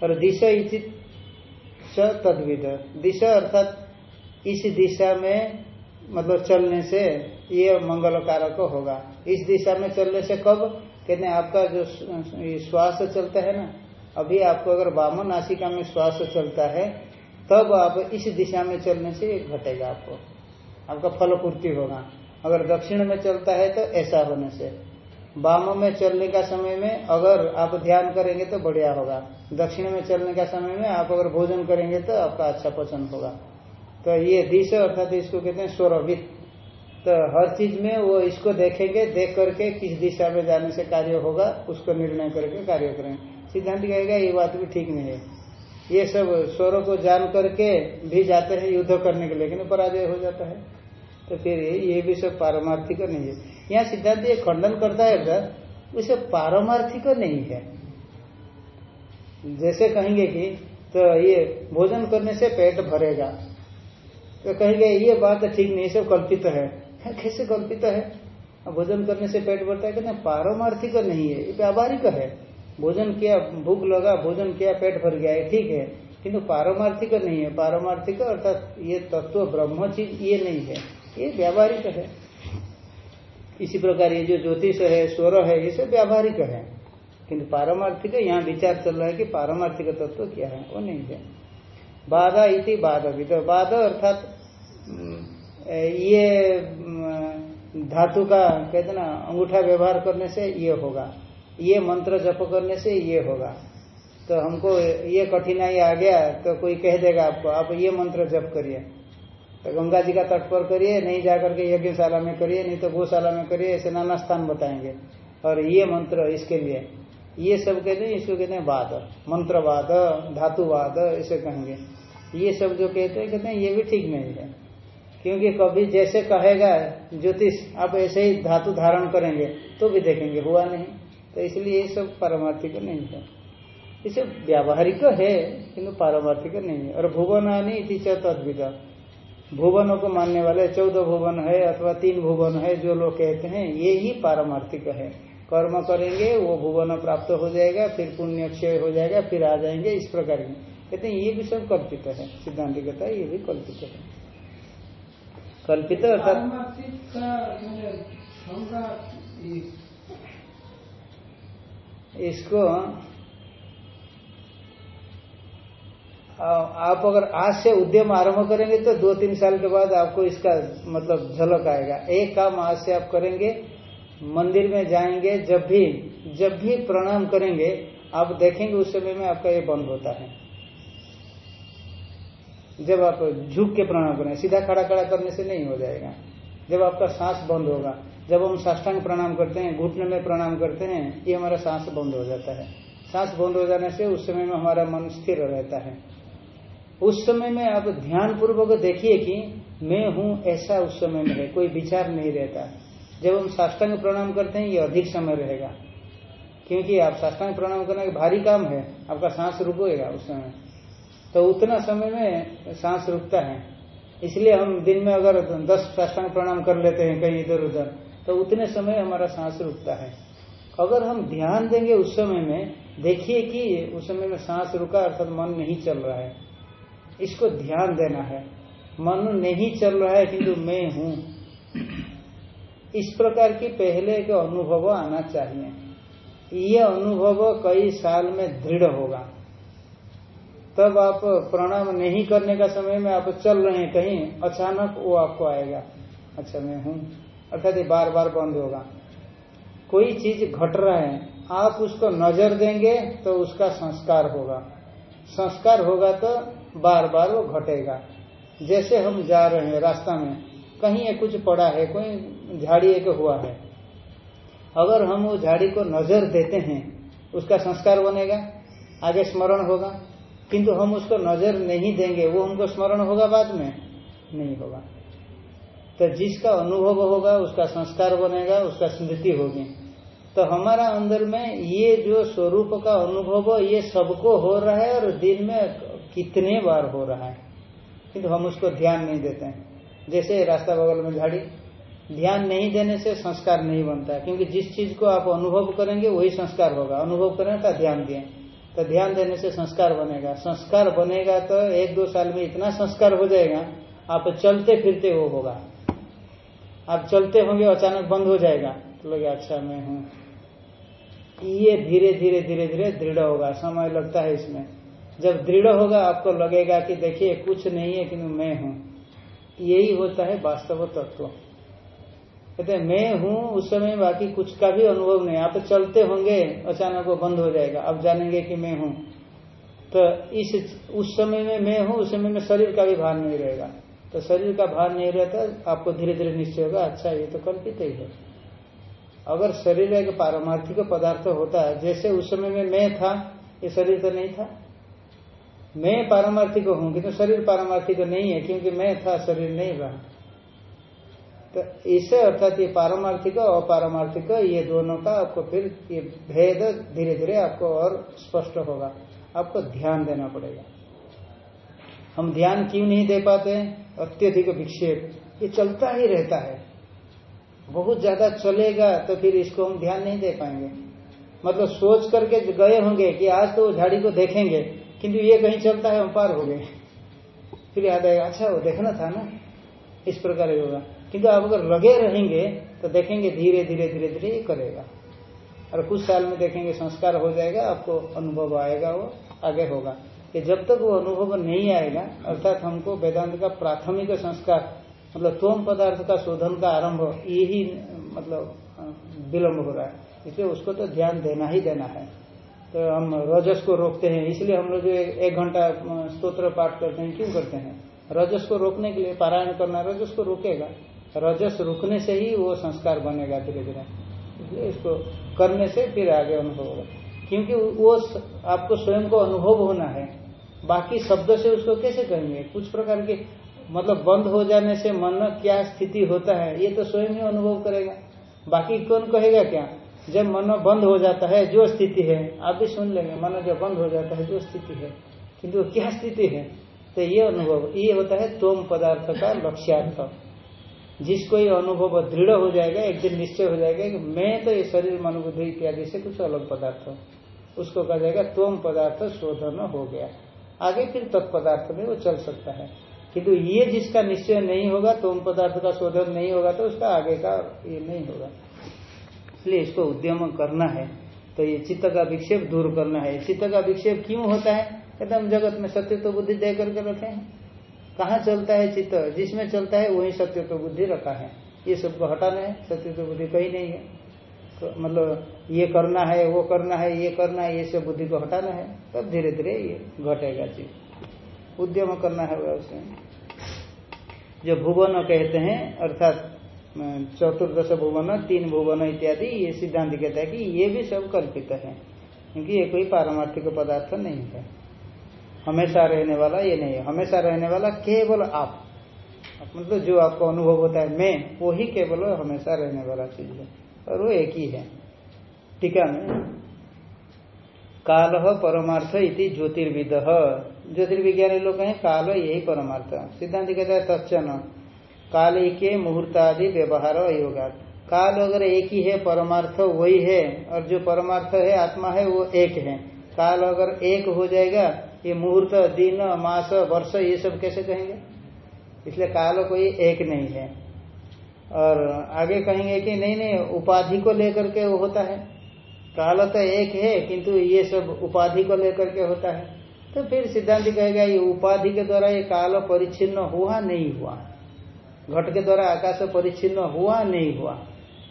और दिशा इचित तद्विद दिशा अर्थात इस दिशा में मतलब चलने से ये मंगल कारक होगा। इस दिशा में चलने से कब? कहते हैं आपका जो श्वास चलता है ना, अभी आपको अगर वामन नासिका में श्वास चलता है, तब आप इस दिशा में चलने से घटेगा आपको। आपका फल पूर्ति होगा। अगर दक्षिण में चलता है तो ऐसा होने से। वाम में चलने का समय में अगर आप ध्यान करेंगे तो बढ़िया होगा। दक्षिण में चलने का समय में आप अगर भोजन करेंगे तो आपका अच्छा पसंद होगा। तो ये दिशा अर्थात इसको कहते हैं स्वरभित तो हर चीज़ में वो इसको देखेंगे, देख करके किस दिशा में जाने से कार्य होगा, उसको निर्णय करके कार्य करेंगे सिद्धांत कहेगा, ये बात भी ठीक नहीं है। ये सब स्वरों को जान करके भी जाते हैं युद्ध करने के लिए, लेकिन पराजय हो जाता है। तो फिर ये भी सब पारमार्थिक नहीं है। यहाँ सिद्धांत ये खंडन करता है उसे पारमार्थिक नहीं है। जैसे कहेंगे कि तो ये भोजन करने से पेट भरेगा। तो कहेंगे, ये बात ठीक नहीं, सब कल्पित है। कैसे कल्पित है? भोजन करने से पेट भरता है, कहते पारमार्थिक नहीं है, ये व्यावहारिक है। भोजन किया, भूख लगा, भोजन किया, पेट भर गया है ठीक है। किंतु पारमार्थिक नहीं है। पारमार्थिक अर्थात ये तत्व ब्रह्म चीज़, ये नहीं है। ये व्यावहारिक है। इसी प्रकार ये जो ज्योतिष है स्वर है ये सब व्यावहारिक है। किंतु पारमार्थिक यहाँ विचार चल रहा है कि पारमार्थिक तत्व तो क्या है वो नहीं है। बाधा इति बाध भी तो बाध अर्थात ये धातु का कहते ना अंगूठा व्यवहार करने से ये होगा। ये मंत्र जप करने से ये होगा। तो हमको ये कठिनाई आ गया तो कोई कह देगा आपको आप ये मंत्र जप करिए। गंगा जी का तट पर करिए, नहीं जाकर के यज्ञशाला में करिए, नहीं तो गौशाला में करिए, ऐसे नाना स्थान बताएँगे। और ये मंत्र इसके लिए। ये सब कहते हैं, इसको कहते हैं वाद। मंत्रवाद, धातुवाद ऐसे कहेंगे। ये सब जो कहते हैं कहते हैं, ये भी ठीक नहीं है। क्योंकि कभी जैसे कहेगा ज्योतिष, आप ऐसे ही धातु धारण करेंगे तो भी देखेंगे, हुआ नहीं। तो इसलिए ये सब पारमार्थिक नहीं है। इसे व्यावहारिक है, किंतु पारमार्थिक नहीं है। और भुवन आनी इति तद्विद। भुवनों को मानने वाले चौदह भुवन है अथवा तीन भुवन है जो लोग कहते हैं ये ही पारमार्थिक है। कर्म करेंगे वो भुवन प्राप्त हो जाएगा फिर पुण्य क्षय हो जाएगा फिर आ जाएँगे इस प्रकार की। कहते हैं ये भी सब कल्पित है। सिद्धांत कहता है ये भी कल्पित है। कल्पित अर्थात इसको आप अगर आज से उद्यम आरंभ करेंगे तो दो तीन साल के बाद आपको इसका मतलब झलक आएगा। एक काम आज से आप करेंगे, मंदिर में जाएँगे, जब भी जब भी प्रणाम करेंगे, आप देखेंगे उस समय में आपका ये बंद होता है। जब आप झुक के प्रणाम करें, सीधा खड़ा खड़ा करने से नहीं हो जाएगा। जब आपका सांस बंद होगा, जब हम साष्टांग प्रणाम करते हैं, घुटने में प्रणाम करते हैं, ये हमारा सांस बंद हो जाता है। सांस बंद हो जाने से उस समय में हमारा मन स्थिर रहता है। उस समय में आप ध्यान पूर्वक देखिए कि मैं हूँ ऐसा उस समय में है, कोई विचार नहीं रहता। जब हम साष्टांग प्रणाम करते हैं, ये अधिक समय रहेगा। क्योंकि आप साष्टांग प्रणाम करना का भारी काम है, आपका सांस रुकेगा उस समय। तो उतना समय में सांस रुकता है। इसलिए हम दिन में अगर दस साष्टांग प्रणाम कर लेते हैं कहीं इधर उधर तो उतने समय हमारा सांस रुकता है। अगर हम ध्यान देंगे उस समय में, देखिए कि उस समय में सांस रुका, अर्थात मन नहीं चल रहा है। इसको ध्यान देना है। मन नहीं चल रहा है, किंतु मैं हूँ। इस प्रकार की पहले के अनुभव आना चाहिए। ये अनुभव कई साल में दृढ़ होगा। तब आप प्रणाम नहीं करने का समय में आप चल रहे हैं कहीं, अचानक वो आपको आएगा। अच्छा मैं हूँ। अर्थात ये बार बार बंद होगा। कोई चीज़ घट रहा है, आप उसको नज़र देंगे तो उसका संस्कार होगा। संस्कार होगा तो बार बार वो घटेगा। जैसे हम जा रहे हैं रास्ता में, कहीं ये कुछ पड़ा है, कोई झाड़ी एक हुआ है। अगर हम वो झाड़ी को नज़र देते हैं, उसका संस्कार बनेगा, आगे स्मरण होगा। किंतु हम उसको नज़र नहीं देंगे, वो हमको स्मरण होगा बाद में? नहीं होगा। तो जिसका अनुभव होगा, उसका संस्कार बनेगा, उसका स्मृति होगी। तो हमारा अंदर में ये जो स्वरूप का अनुभव, ये सबको हो रहा है और दिन में कितने बार हो रहा है। किंतु हम उसको ध्यान नहीं देते हैं। जैसे रास्ता बगल में झाड़ी, ध्यान नहीं देने से संस्कार नहीं बनता क्योंकि जिस चीज़ को आप अनुभव करेंगे, वही संस्कार होगा। अनुभव करें तो ध्यान दें। तो ध्यान देने से संस्कार बनेगा। संस्कार बनेगा तो एक दो साल में इतना संस्कार हो जाएगा, आप चलते फिरते वो होगा। आप चलते होंगे, अचानक बंद हो जाएगा। तो लगे अच्छा मैं हूँ। ये धीरे धीरे धीरे धीरे दृढ़ होगा। समय लगता है इसमें। जब दृढ़ होगा आपको लगेगा कि देखिए, कुछ नहीं है किंतु मैं हूँ। यही होता है वास्तव तत्व। कहते मैं हूँ, उस समय बाकी कुछ का भी अनुभव नहीं। आप चलते होंगे, अचानक वो बंद हो जाएगा। अब जानेंगे कि मैं हूँ। तो इस, उस समय में मैं हूँ, उस समय में शरीर का भी भार नहीं रहेगा। तो शरीर का भार नहीं रहता, आपको धीरे धीरे निश्चय होगा अच्छा ये तो कल्पित ही है। अगर शरीर एक पारमार्थिक पदार्थ होता है, जैसे उस समय में मैं था, ये शरीर तो नहीं था। मैं पारमार्थिक हूँ किंतु तो शरीर पारमार्थिक नहीं है, क्योंकि मैं था, शरीर नहीं रहा। तो इसे अर्थात ये पारमार्थिक और अपारमार्थिक, ये दोनों का आपको फिर ये भेद धीरे धीरे आपको और स्पष्ट होगा। आपको ध्यान देना पड़ेगा। हम ध्यान क्यों नहीं दे पाते? अत्यधिक विक्षेप। ये चलता ही रहता है। बहुत ज़्यादा चलेगा तो फिर इसको हम ध्यान नहीं दे पाएँगे। मतलब सोच करके गए होंगे कि आज तो झाड़ी को देखेंगे। किंतु ये कहीं चलता है, हम पार हो गए। फिर याद आएगा अच्छा वो देखना था ना, इस प्रकार होगा। किंतु आप अगर लगे रहेंगे तो देखेंगे धीरे धीरे धीरे धीरे ये करेगा। और कुछ साल में देखेंगे संस्कार हो जाएगा, आपको अनुभव आएगा, वो आगे होगा। कि जब तक वो अनुभव नहीं आएगा, अर्थात हमको वेदांत का प्राथमिक संस्कार मतलब तोम पदार्थ का शोधन का आरंभ यही मतलब विलम्ब हो रहा है। इसलिए उसको तो ध्यान देना ही देना है। तो हम रजस को रोकते हैं, इसलिए हम लोग जो एक घंटा स्तोत्र पाठ करते हैं, क्यों करते हैं? रजस को रोकने के लिए, पारायण करना, रजस को रोकेगा। रजस रुकने से ही वो संस्कार बनेगा धीरे धीरे। इसलिए इसको करने से फिर आगे अनुभव होगा। क्योंकि वो आपको स्वयं को अनुभव होना है। बाकी शब्द से उसको कैसे कहेंगे कुछ प्रकार के मतलब बंद हो जाने से मन क्या स्थिति होता है, ये तो स्वयं ही अनुभव करेगा। बाकी कौन कहेगा क्या? जब मन बंद हो जाता है, जो स्थिति है, आप भी सुन लेंगे, मन जब बंद हो जाता है, जो स्थिति है, किंतु क्या स्थिति है? तो ये अनुभव, ये होता है तोम पदार्थ का लक्ष्यार्थ। जिसको ये अनुभव दृढ़ हो जाएगा, एक दिन निश्चय हो जाएगा कि मैं तो ये शरीर मनोबुद्धि इत्यादि से कुछ अलग पदार्थ उसको कहा जाएगा तोम पदार्थ शोधन हो गया। आगे फिर तत्पदार्थ में वो चल सकता है। किंतु ये जिसका निश्चय नहीं होगा, तोम पदार्थ का शोधन नहीं होगा तो उसका आगे का ये नहीं होगा। इसलिए इसको उद्यम करना है। तो ये चित्त का विक्षेप दूर करना है। चित्त का विक्षेप क्यों होता है? एकदम जगत में सत्य तो बुद्धि दे करके रखे हैं। कहाँ चलता है चित्त? जिसमें चलता है, वही सत्य तो बुद्धि रखा है। ये सबको हटाना है सत्य तो बुद्धि कहीं नहीं है। तो मतलब ये करना है, वो करना है, ये करना है, ये सब बुद्धि को हटाना है। तब धीरे धीरे ये घटेगा चीज़ उद्यम करना है वैसे जो भुवन कहते हैं, अर्थात चतुर्दश भुवन, तीन भुवन इत्यादि ये सिद्धांत कहता है कि ये भी सब कल्पित है, क्योंकि ये कोई पारमार्थिक पदार्थ नहीं है। हमेशा रहने वाला ये नहीं है। हमेशा रहने वाला केवल आप। मतलब जो आपको अनुभव होता है, मैं वो ही केवल हमेशा रहने वाला चीज़ है, और वो एक ही है। टीका में काल परमार्थ इति ज्योतिर्विद। ज्योतिर्विज्ञानी लोग कहें, काल यही परमार्थ सिद्धांत कहता है तत्न काल के मुहूर्तादि व्यवहार अयोगा काल अगर एक ही है, परमार्थ वही है, और जो परमार्थ है, आत्मा है, वो एक है। काल अगर एक हो जाएगा, ये मुहूर्त, दिन, मास, वर्ष, ये सब कैसे कहेंगे? इसलिए काल कोई एक नहीं है। और आगे कहेंगे कि नहीं नहीं, उपाधि को लेकर के वो होता है। काल तो एक है, किंतु ये सब उपाधि को लेकर के होता है। तो फिर सिद्धांत कहेगा, ये उपाधि के द्वारा ये काल परिच्छिन्न हुआ, नहीं हुआ। घट के द्वारा आकाश परिच्छिन्न हुआ, नहीं हुआ।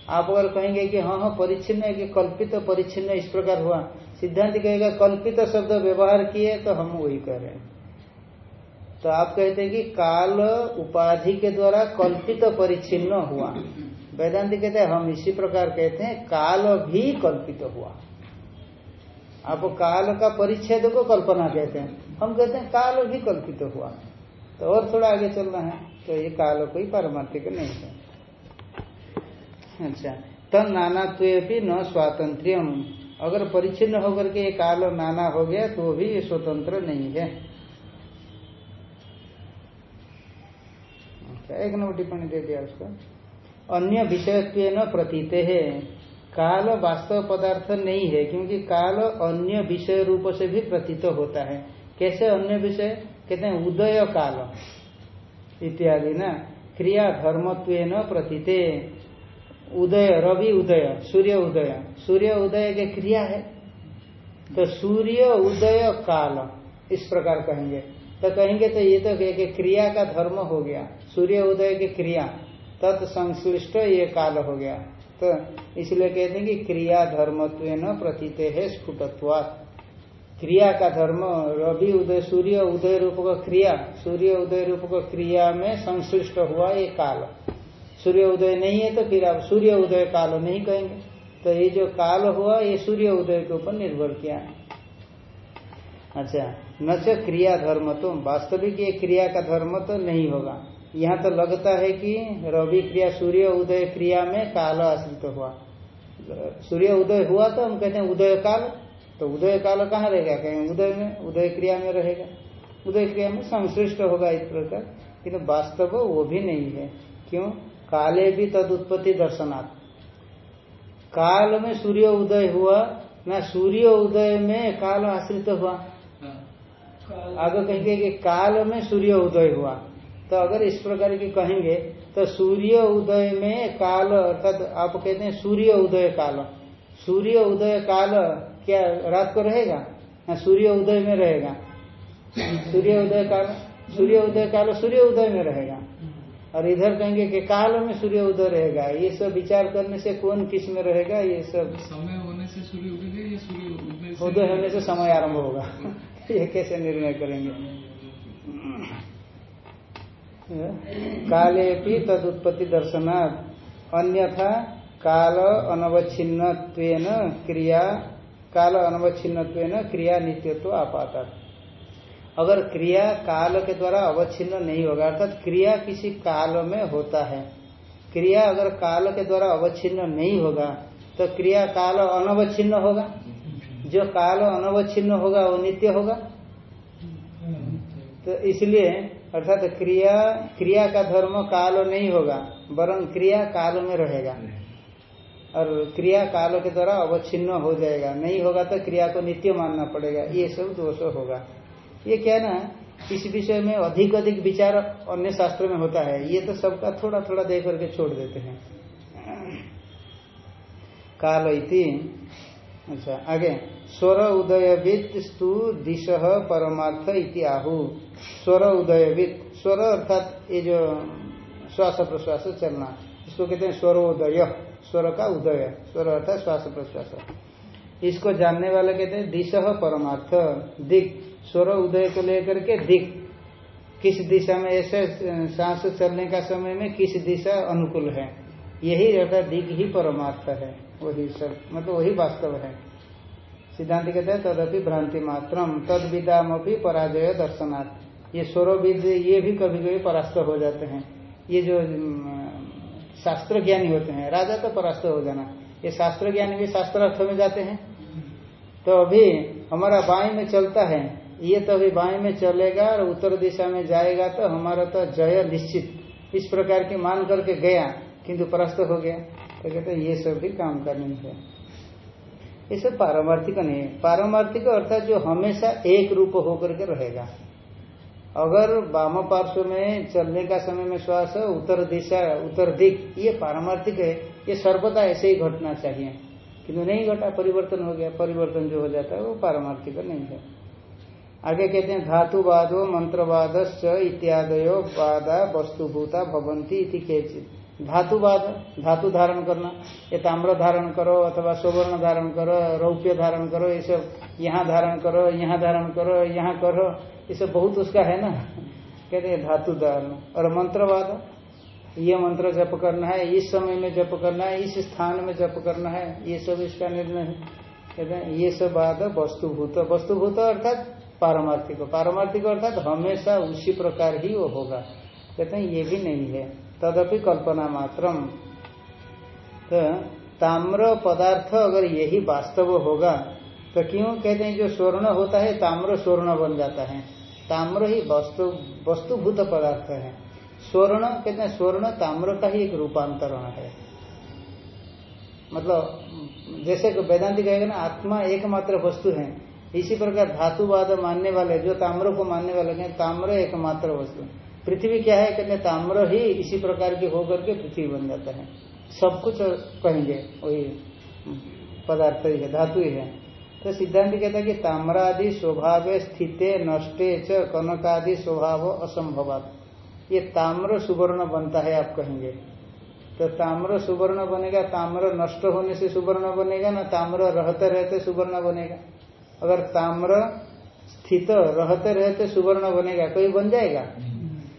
आप अगर कहेंगे कि हाँ हाँ परिच्छिन्न है कि कल्पित तो परिच्छिन्न इस प्रकार हुआ। सिद्धांत कहेगा, कल्पित तो शब्द व्यवहार किए तो हम वही कह रहे हैं। तो आप कहते हैं कि काल उपाधि के द्वारा कल्पित तो परिच्छिन्न हुआ। वेदांत कहते हैं, हम इसी प्रकार कहते हैं, काल भी कल्पित हुआ। आप काल का परिच्छेद को कल्पना कहते हैं। हम कहते हैं, काल भी कल्पित हुआ। तो और थोड़ा आगे चलना है। तो ये काल कोई पारमार्थिक नहीं है अच्छा तन नानात्व भी न स्वातंत्र्यम। अगर परिच्छिन्न होकर के काल नाना हो गया तो भी ये स्वतंत्र नहीं है। अच्छा एक नंबर टिप्पणी दे दिया उसको। अन्य विषयत्व न प्रतीत। है काल वास्तव पदार्थ नहीं है, क्योंकि काल अन्य विषय रूप से भी प्रतीत होता है। कैसे अन्य विषय? कहते हैं उदय काल इत्यादि ना क्रिया धर्मत्व प्रतीते। उदय, रवि उदय, सूर्य उदय। सूर्य उदय के क्रिया है। तो सूर्य उदय काल, इस प्रकार कहेंगे। तो कहेंगे तो ये तो कि क्रिया का धर्म हो गया। सूर्य उदय की क्रिया, तत्संश्लिष्ट ये काल हो गया। तो इसलिए कहते हैं कि क्रिया धर्मत्व प्रतीत है स्फुटत्वात्। क्रिया का धर्म, रवि उदय, सूर्य उदय रूप का क्रिया, सूर्य उदय रूप का क्रिया में संश्लिष्ट हुआ ये काल। सूर्य उदय नहीं है तो फिर आप सूर्य उदय काल नहीं कहेंगे। तो ये जो काल हुआ, ये सूर्य उदय के ऊपर निर्भर किया अच्छा न च क्रिया धर्म तो वास्तविक ये क्रिया का धर्म तो नहीं होगा। यहाँ तो लगता है कि रवि क्रिया, सूर्य उदय क्रिया में काल आश्रित हुआ। सूर्य उदय हुआ तो हम कहते हैं उदय काल। तो उदय काल कहाँ रहेगा? कहेंगे उदय में, उदय क्रिया में रहेगा। उदय क्रिया में संश्लिष्ट होगा इस प्रकार। किन्तु वास्तव वो भी नहीं है। क्यों? काले भी तद उत्पत्ति दर्शनाथ काल में सूर्य उदय हुआ, ना सूर्य उदय में काल आश्रित हुआ। आगे कहेंगे कि काल में सूर्य उदय हुआ। तो अगर इस प्रकार की कहेंगे तो सूर्य उदय में काल, अर्थात आप कहते हैं सूर्य उदय काल। सूर्य उदय काल क्या रात को रहेगा? सूर्य उदय में रहेगा। सूर्य उदय काल सूर्य उदय काल सूर्य उदय में रहेगा। और इधर कहेंगे कि काल में सूर्य उदय रहेगा। ये सब विचार करने से कौन किसमें रहेगा? ये सब समय होने से सूर्य उगेगा या सूर्य उदय होने से समय आरंभ होगा। ये कैसे निर्णय करेंगे? काले भी तद उत्पत्ति दर्शनात्। अन्यथा काल अनवच्छिन्न क्रिया काल अनवच्छिन्न क्रिया नित्यत्व आपाता। अगर क्रिया काल के द्वारा अवच्छिन्न नहीं होगा, अर्थात क्रिया किसी काल में होता है। क्रिया अगर काल के द्वारा अवच्छिन्न नहीं होगा तो क्रिया काल अनवच्छिन्न होगा। जो काल अनवच्छिन्न होगा, वो नित्य होगा। तो इसलिए, अर्थात क्रिया क्रिया का धर्म काल नहीं होगा वरन क्रिया काल में रहेगा। और क्रिया काल के द्वारा अवच्छिन्न हो जाएगा। नहीं होगा तो क्रिया को नित्य मानना पड़ेगा। ये सब दोष होगा। ये क्या ना, इस विषय में अधिक अधिक विचार अन्य शास्त्र में होता है। ये तो सबका थोड़ा थोड़ा देख करके छोड़ देते हैं। काल इति। अच्छा आगे। स्वर उदयविद स्तु दिश परमार्थ इति आहु। स्वर उदयविद स्वर अर्थात ये जो श्वास प्रश्वास चलना। इसको कहते हैं स्वरोदय स्वर का उदय। स्वर अर्थात श्वास प्रश्वास। इसको जानने वाले कहते हैं दिश परमार्थ, दिग। स्वर उदय को लेकर के दिग। किस दिशा में ऐसे सांस चलने का समय में किस दिशा अनुकूल है? यही अर्थात दिग ही परमार्थ है। वही सब मतलब वही वास्तव है। सिद्धांत कहते हैं, तदपि भ्रांति मात्रम तद विदाम भी पराजय दर्शनार्थ ये स्वरोविद, ये भी कभी कभी परास्त हो जाते हैं। ये जो शास्त्र ज्ञानी होते हैं। राजा तो परास्त हो जाना। ये शास्त्र ज्ञानी भी शास्त्र अर्थ में जाते हैं। तो अभी हमारा बाई में चलता है। ये तो अभी बाई में चलेगा और उत्तर दिशा में जाएगा तो हमारा तो जय निश्चित। इस प्रकार की मान करके गया, किंतु परास्त हो गया। तो कहते ये सब भी काम का नहीं है। ये सब पारमार्थिक नहीं है। पारमार्थिक अर्थात जो हमेशा एक रूप होकर के रहेगा। अगर वाम पार्श्व में चलने का समय में श्वास उत्तर दिशा, उत्तर दिक, ये पारमार्थिक है, ये सर्वदा ऐसे ही घटना चाहिए। किंतु नहीं घटा, परिवर्तन हो गया, परिवर्तन जो हो जाता है, वो पारमार्थिक नहीं है। आगे कहते हैं धातुवादो मंत्रवाद इत्यादयो, वादा, वस्तुभूता भवंती केचित। धातुवाद धातु धारण करना, ये ताम्र धारण करो, अथवा सुवर्ण धारण करो, रौप्य धारण करो, ये सब यहाँ धारण करो, यहाँ धारण करो, यहाँ करो सब बहुत उसका है ना? कहते हैं धातु धारण और मंत्रवाद। ये मंत्र जप करना है, इस समय में जप करना है, इस स्थान में जप करना है, ये सब इसका निर्णय है। कहते हैं, ये सब बात वस्तुभूत। वस्तुभूत अर्थात पारमार्थिक। पारमार्थिक अर्थात हमेशा उसी प्रकार ही वो होगा। कहते हैं, ये भी नहीं है। तदपि कल्पना मात्रम। तो ताम्र पदार्थ अगर यही वास्तव होगा तो क्यों कहते हैं, जो स्वर्ण होता है, ताम्र स्वर्ण बन जाता है। ताम्र ही वस्तु, वस्तुभूत पदार्थ है। स्वर्ण, कहते हैं, स्वर्ण ताम्र का ही एक रूपांतरण है। मतलब जैसे वेदांति कहेगा ना, आत्मा एकमात्र वस्तु है। इसी प्रकार धातुवाद मानने वाले, जो ताम्र को मानने वाले हैं, ताम्र एकमात्र वस्तु। पृथ्वी क्या है, कहते ताम्र ही इसी प्रकार की होकर के पृथ्वी बन जाता है। सब कुछ कहेंगे, वही पदार्थ ही है, धातु ही है। तो सिद्धांत कहता है कि ताम्रादि स्वभाव स्थिते, नष्टे च, कनकादि स्वभाव असंभवात। ये ताम्र सुवर्ण बनता है, आप कहेंगे। तो ताम्र सुवर्ण बनेगा, ताम्र नष्ट होने से सुवर्ण बनेगा, ना ताम्र रहते रहते सुवर्ण बनेगा। अगर ताम्र स्थित रहते रहते सुवर्ण बनेगा, कोई बन जाएगा?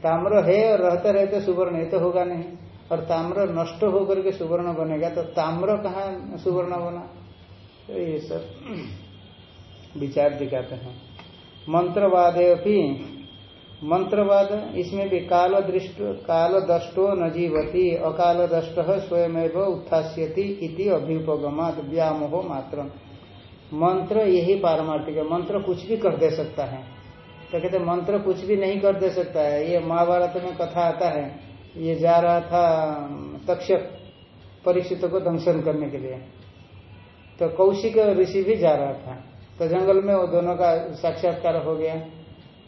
ताम्र है और रहते रहते सुवर्ण है तो होगा नहीं। और ताम्र नष्ट होकर के सुवर्ण बनेगा तो ताम्र कहाँ सुवर्ण बना? तो ये सब विचार दिखाते हैं। मंत्रवादे भी मंत्रवाद इसमें भी काल दृष्ट, काल दष्टो न जीवती, अकाल दष्ट स्वयं उत्थास्यति इति अभ्युपगमात, व्यामोह मात्र मंत्र यही पारमार्थिक है। मंत्र कुछ भी कर दे सकता है। तो कहते मंत्र कुछ भी नहीं कर दे सकता है। ये महाभारत में कथा आता है। ये जा रहा था, तक्षक परीक्षित को दंशन करने के लिए। तो कौशिक ऋषि भी जा रहा था। तो जंगल में वो दोनों का साक्षात्कार हो गया।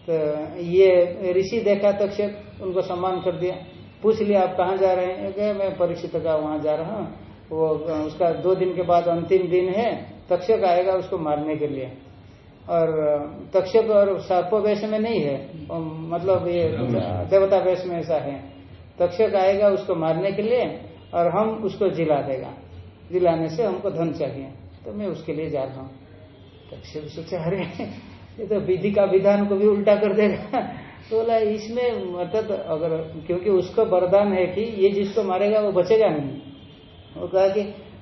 तो ये ऋषि देखा तक्षक उनको सम्मान कर दिया। पूछ लिया आप कहाँ जा रहे हैं? क्या मैं परीक्षित का वहाँ जा रहा हूँ। वो उसका दो दिन के बाद अंतिम दिन है। तक्षक आएगा उसको मारने के लिए। और तक्षक और सर्प वेश में नहीं है। मतलब ये देवता वेश में ऐसा है। तक्षक आएगा उसको मारने के लिए और हम उसको जिला देगा। जिलाने से हमको धन चाहिए। तो मैं उसके लिए जा रहा हूँ। तक्षक सोचा अरे ये तो विधि का विधान को भी उल्टा कर देगा तो बोला, इसमें मतलब अगर, क्योंकि उसको वरदान है कि ये जिसको मारेगा वो बचेगा नहीं। वो कहा कि,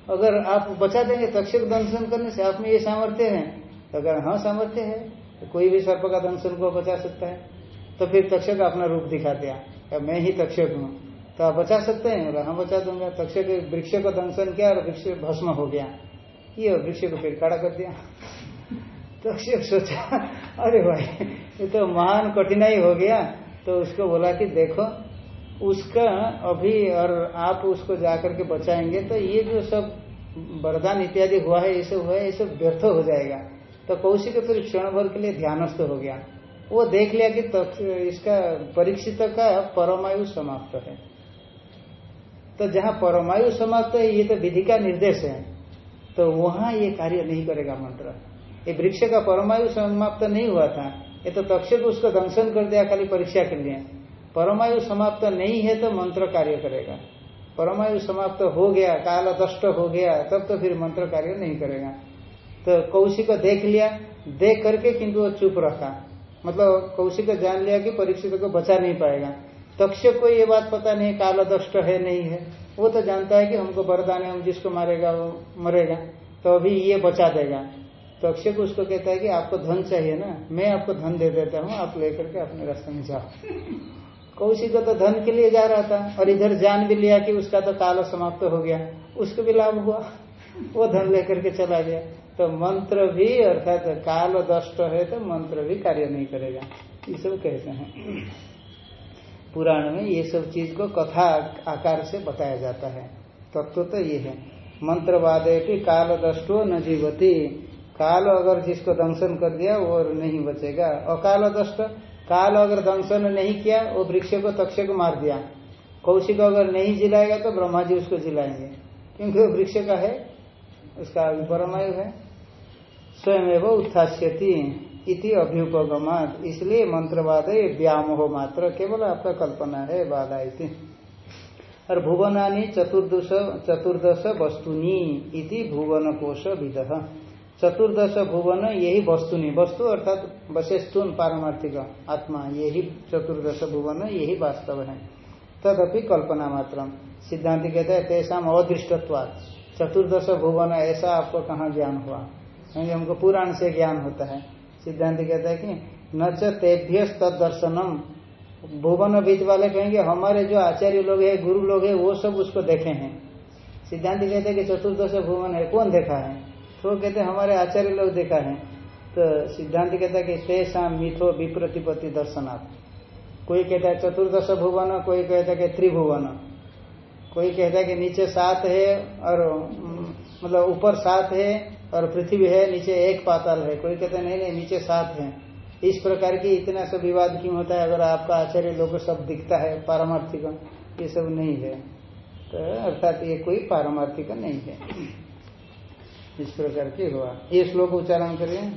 अगर आप बचा देंगे तक्षक दंशन करने से आप में ये सामर्थ्य है। तो अगर हाँ सामर्थ्य है। तो कोई भी सर्प का दंशन को बचा सकता है। तो फिर तक्षक अपना रूप दिखा दिया। मैं ही तक्षक हूँ। तो आप बचा सकते हैं? बोला हाँ बचा दूँगा। तक्षक वृक्ष का दंशन किया और वृक्ष भस्म हो गया। ये वृक्ष को फिर खड़ा कर दिया। तक्षक सोचा, अरे भाई, ये तो महान कठिनाई हो गया। तो उसको बोला कि, देखो, उसका अभी और आप उसको जाकर के बचाएँगे तो ये जो सब वरदान इत्यादि हुआ है, ये सब हुआ है, ये सब व्यर्थ हो जाएगा। तो कौशिक फिर क्षण भर के लिए ध्यानस्थ हो गया। वो देख लिया कि तो इसका परीक्षित का परमायु समाप्त है। तो जहाँ परमायु समाप्त है, ये तो विधि का निर्देश है। तो वहाँ ये कार्य नहीं करेगा मंत्र। ये वृक्ष का परमायु समाप्त नहीं हुआ था। ये तो तक्ष तक्षक उसको दंशन कर दिया, खाली परीक्षा के लिए। परमायु समाप्त नहीं है तो मंत्र कार्य करेगा। परमायु समाप्त हो गया, काल दष्ट हो गया, तब तो फिर मंत्र कार्य नहीं करेगा। तो कौशिक को देख लिया, देख करके किंतु वो चुप रखा। मतलब कौशिक को जान लिया कि परीक्षित को बचा नहीं पाएगा। तक्षक को ये बात पता नहीं, काल दष्ट है, नहीं है। वो तो जानता है कि हमको वरदान है, हम जिसको मारेगा, वो मरेगा तो अभी ये बचा देगा। तो अक्षय को उसको कहता है कि आपको धन चाहिए ना, मैं आपको धन दे देता हूँ, आप लेकर के अपने रास्ते में जाओ। कौशिक तो धन के लिए जा रहा था, और इधर जान भी लिया कि उसका तो काल समाप्त हो गया, उसको भी लाभ हुआ, वो धन लेकर के चला गया। तो मंत्र भी, अर्थात काल दष्ट है तो मंत्र भी कार्य नहीं करेगा, ये सब कहते हैं। पुराण में ये सब चीज़ को कथा आकार से बताया जाता है। तत्व तो तो ये है। मंत्रवाद है कि काल दष्टो न जीवती। काल अगर जिसको दंशन कर दिया, वो नहीं बचेगा। अकाल दष्ट, काल अगर दंशन नहीं किया, वो वृक्ष को तक्ष को मार दिया। कौशिक अगर नहीं जिलाएगा तो ब्रह्मा जी उसको जिलाएँगे। क्योंकि वो वृक्ष का है, उसका परमायु है। स्वयं एवं उत्थास्यति। इति अभ्युपगमात। इसलिए मंत्रवाद व्याम हो मात्र, केवल आपका कल्पना है, बाधा इति। और भुवनानी चतुर्दश चतुर्दश वस्तुनी इति भुवन कोश विद चतुर्दश भुवन, यही वस्तुनी। वस्तु अर्थात वशेस्तुन पारमार्थिक आत्मा। यही चतुर्दश भुवन, यही वास्तव है। तदपि कल्पना मात्र सिद्धांत कहते हैं तेसा अदृष्टत्वाद चतुर्दश भुवन, ऐसा आपको कहाँ ज्ञान हुआ? हमको पुराण से ज्ञान होता है। सिद्धांत कहता है कि न चेभ्य तदर्शनम भुवन बीच वाले कहेंगे, हमारे जो आचार्य लोग हैं, गुरु लोग हैं, वो सब उसको देखे हैं। सिद्धांत कहते हैं कि चतुर्दश भुवन है, कौन देखा है? तो कहते हमारे आचार्य लोग देखा है। तो सिद्धांत कहता है कि तेषा मिथो विप्रतिपत्ति दर्शनाथ कोई कहता है चतुर्दश भुवन, कोई कहता है कि त्रिभुवन। कोई कहता है कि नीचे सात है और मतलब ऊपर सात है और पृथ्वी है, नीचे एक पाताल है। कोई कहते नहीं नहीं, नीचे सात है। इस प्रकार की इतना सब विवाद क्यों होता है? अगर आपका आचार्य लोग सब दिखता है, पारमार्थिक, ये सब नहीं है। तो अर्थात ये कोई पारमार्थिक नहीं है। इस प्रकार की हुआ। ये श्लोक उच्चारण करिए।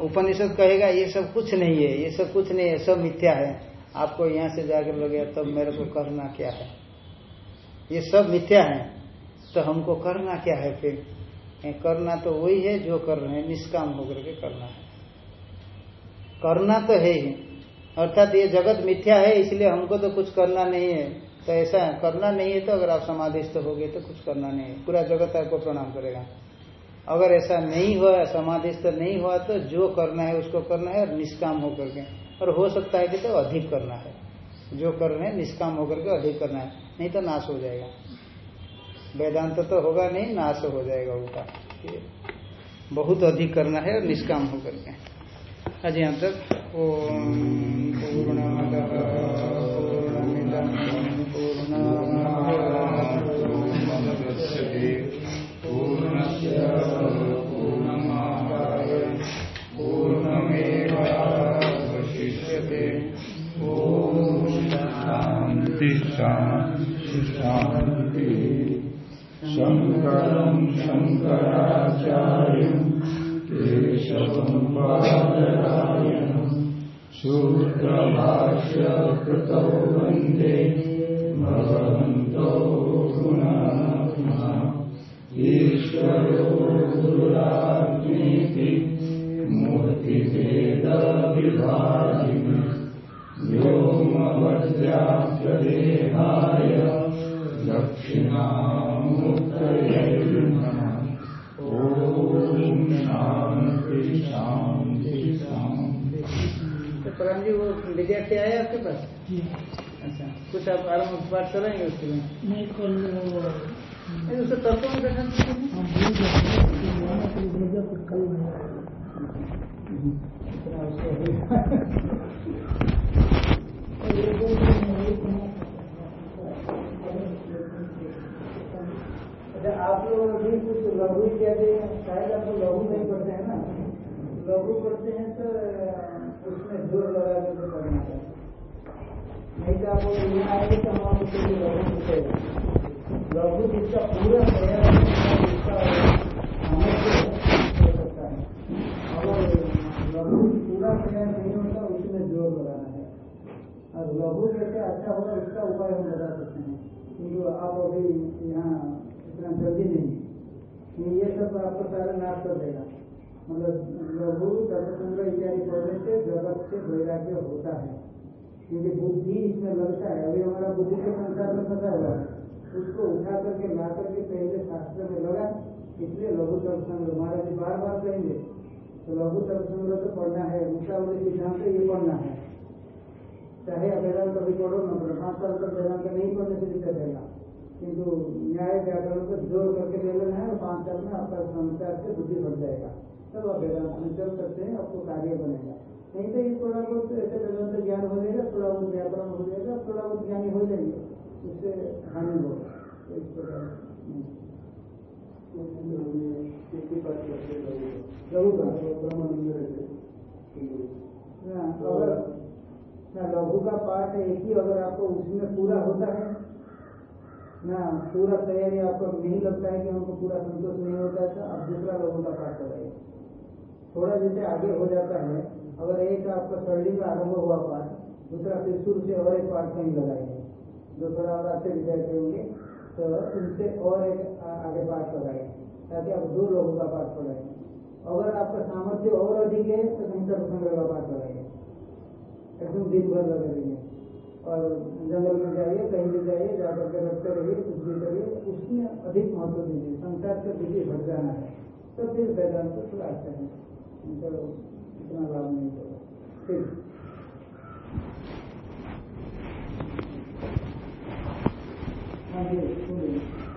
उपनिषद कहेगा, ये सब कुछ नहीं है, ये सब कुछ नहीं है सब मिथ्या है। आपको यहाँ से जाकर लगे तब तो मेरे को करना क्या है? ये सब मिथ्या है तो हमको करना क्या है फिर? करना तो वही है जो कर रहे हैं, निष्काम होकर के करना है। करना तो है ही, अर्थात ये जगत मिथ्या है, इसलिए हमको तो कुछ करना नहीं है। तो ऐसा करना नहीं है तो अगर आप समाधिस्थ हो गए तो कुछ करना नहीं है। पूरा जगत आपको प्रणाम करेगा। अगर ऐसा नहीं हुआ, समाधिस्थ नहीं हुआ तो जो करना है उसको करना है और निष्काम होकर के। और हो सकता है कि तो अधिक करना है। जो कर रहे हैं, निष्काम होकर के अधिक करना है। नहीं तो नाश हो जाएगा। वेदांत तो होगा नहीं, नाश हो जाएगा उल्टा। बहुत अधिक करना है और निष्काम होकर के। आज यहाँ तक। ओम पूर्ण शङ्कराचार्यम् केशवम् बादरायणम् सूत्रभाष्य कृतौ वंदे भगवन्तो पुनः पुनः ईश्वरो प्रधान जी वो विद्यार्थी आए आपके पास? अच्छा कुछ आप आरंभ पाठ चलाएँगे उसके लिए? नहीं कल उससे तत्व में कल करना अच्छा आप लोग अभी कुछ लघु इत्यादि शायद आप लोग लघु नहीं करते हैं ना? लघु पढ़ते हैं तो उसमें ज़ोर लगा करके पढ़ना है नहीं तो आप लोग यहाँ आएँगे तो हम आपको कोई लघु पूछेगा लघु जिसका पूरा है, जिसका हो सकता है। और लघु पूरा प्रयास नहीं होता उसमें ज़ोर लगाना है। और लघु कैसे अच्छा होगा उसका उपाय हम बता सकते हैं। क्योंकि आप अभी यहाँ इतना जल्दी नहीं, ये सब आपको सारा नाश कर देगा। मतलब लघु तर्कसंग्रह इत्यादि पढ़ने से जगत से वैराग्य होता है। क्योंकि बुद्धि इसमें लगता है। अभी हमारा बुद्धि के संसार में फंसा हुआ है। उसको उठा करके, ला करके पहले शास्त्र में लगा। इसलिए लघु तर्क संग्रह महाराज जी बार बार कहेंगे तो लघु तर्क संग्रह तो पढ़ना है। मुक्तावली सिद्धांत ये पढ़ना है। चाहे वेदांत अभी पढ़ो न साल तक वेदांत नहीं पढ़ने से दिक्कत रहेगा किंतु न्याय व्याकरण को जोड़ करके ले लेना है और पाँच साल में आपका संस्कार से बुद्धि बढ़ जाएगा। तब आप वेदांत में चल सकते हैं आपको कार्य बनेगा। नहीं तो ये थोड़ा बहुत ऐसे वेदांत ज्ञान हो जाएगा थोड़ा बहुत व्याकरण हो जाएगा थोड़ा बहुत ज्ञानी हो जाएँगे। उससे हानि हो तो इस प्रकार लघु का लघु पाठ एक ही अगर आपको उसमें पूरा होता है ना पूरा तैयारी आपको नहीं लगता है कि हमको पूरा संतोष नहीं होता है तो आप दूसरा लघु का पाठ कराइए थोड़ा जैसे आगे हो जाता है, अगर एक आपका सरली का आरंभ हुआ पाठ, दूसरा फिर शुरू से और एक पाठ कहीं लगाएँगे। जो थोड़ा और अच्छे विद्यार्थी होंगे तो उनसे और एक आगे पाठ लगाएँगे, ताकि आप दो लोगों का पाठ पढ़ाएँगे अगर आपका सामर्थ्य और अधिक है तो तक संग्रह का पाठ लगाएँगे। एकदम दिन भर लगे रहिए और जंगल में जाइए, कहीं भी जाइए जाकर के रखते रहिए, कुछ भी करिए, उसमें अधिक महत्व दीजिए। संसार से दीजिए भट जाना है तो फिर वेदांत थोड़ा अच्छा है उनको इतना लाभ नहीं होगा ठीक हाँ जी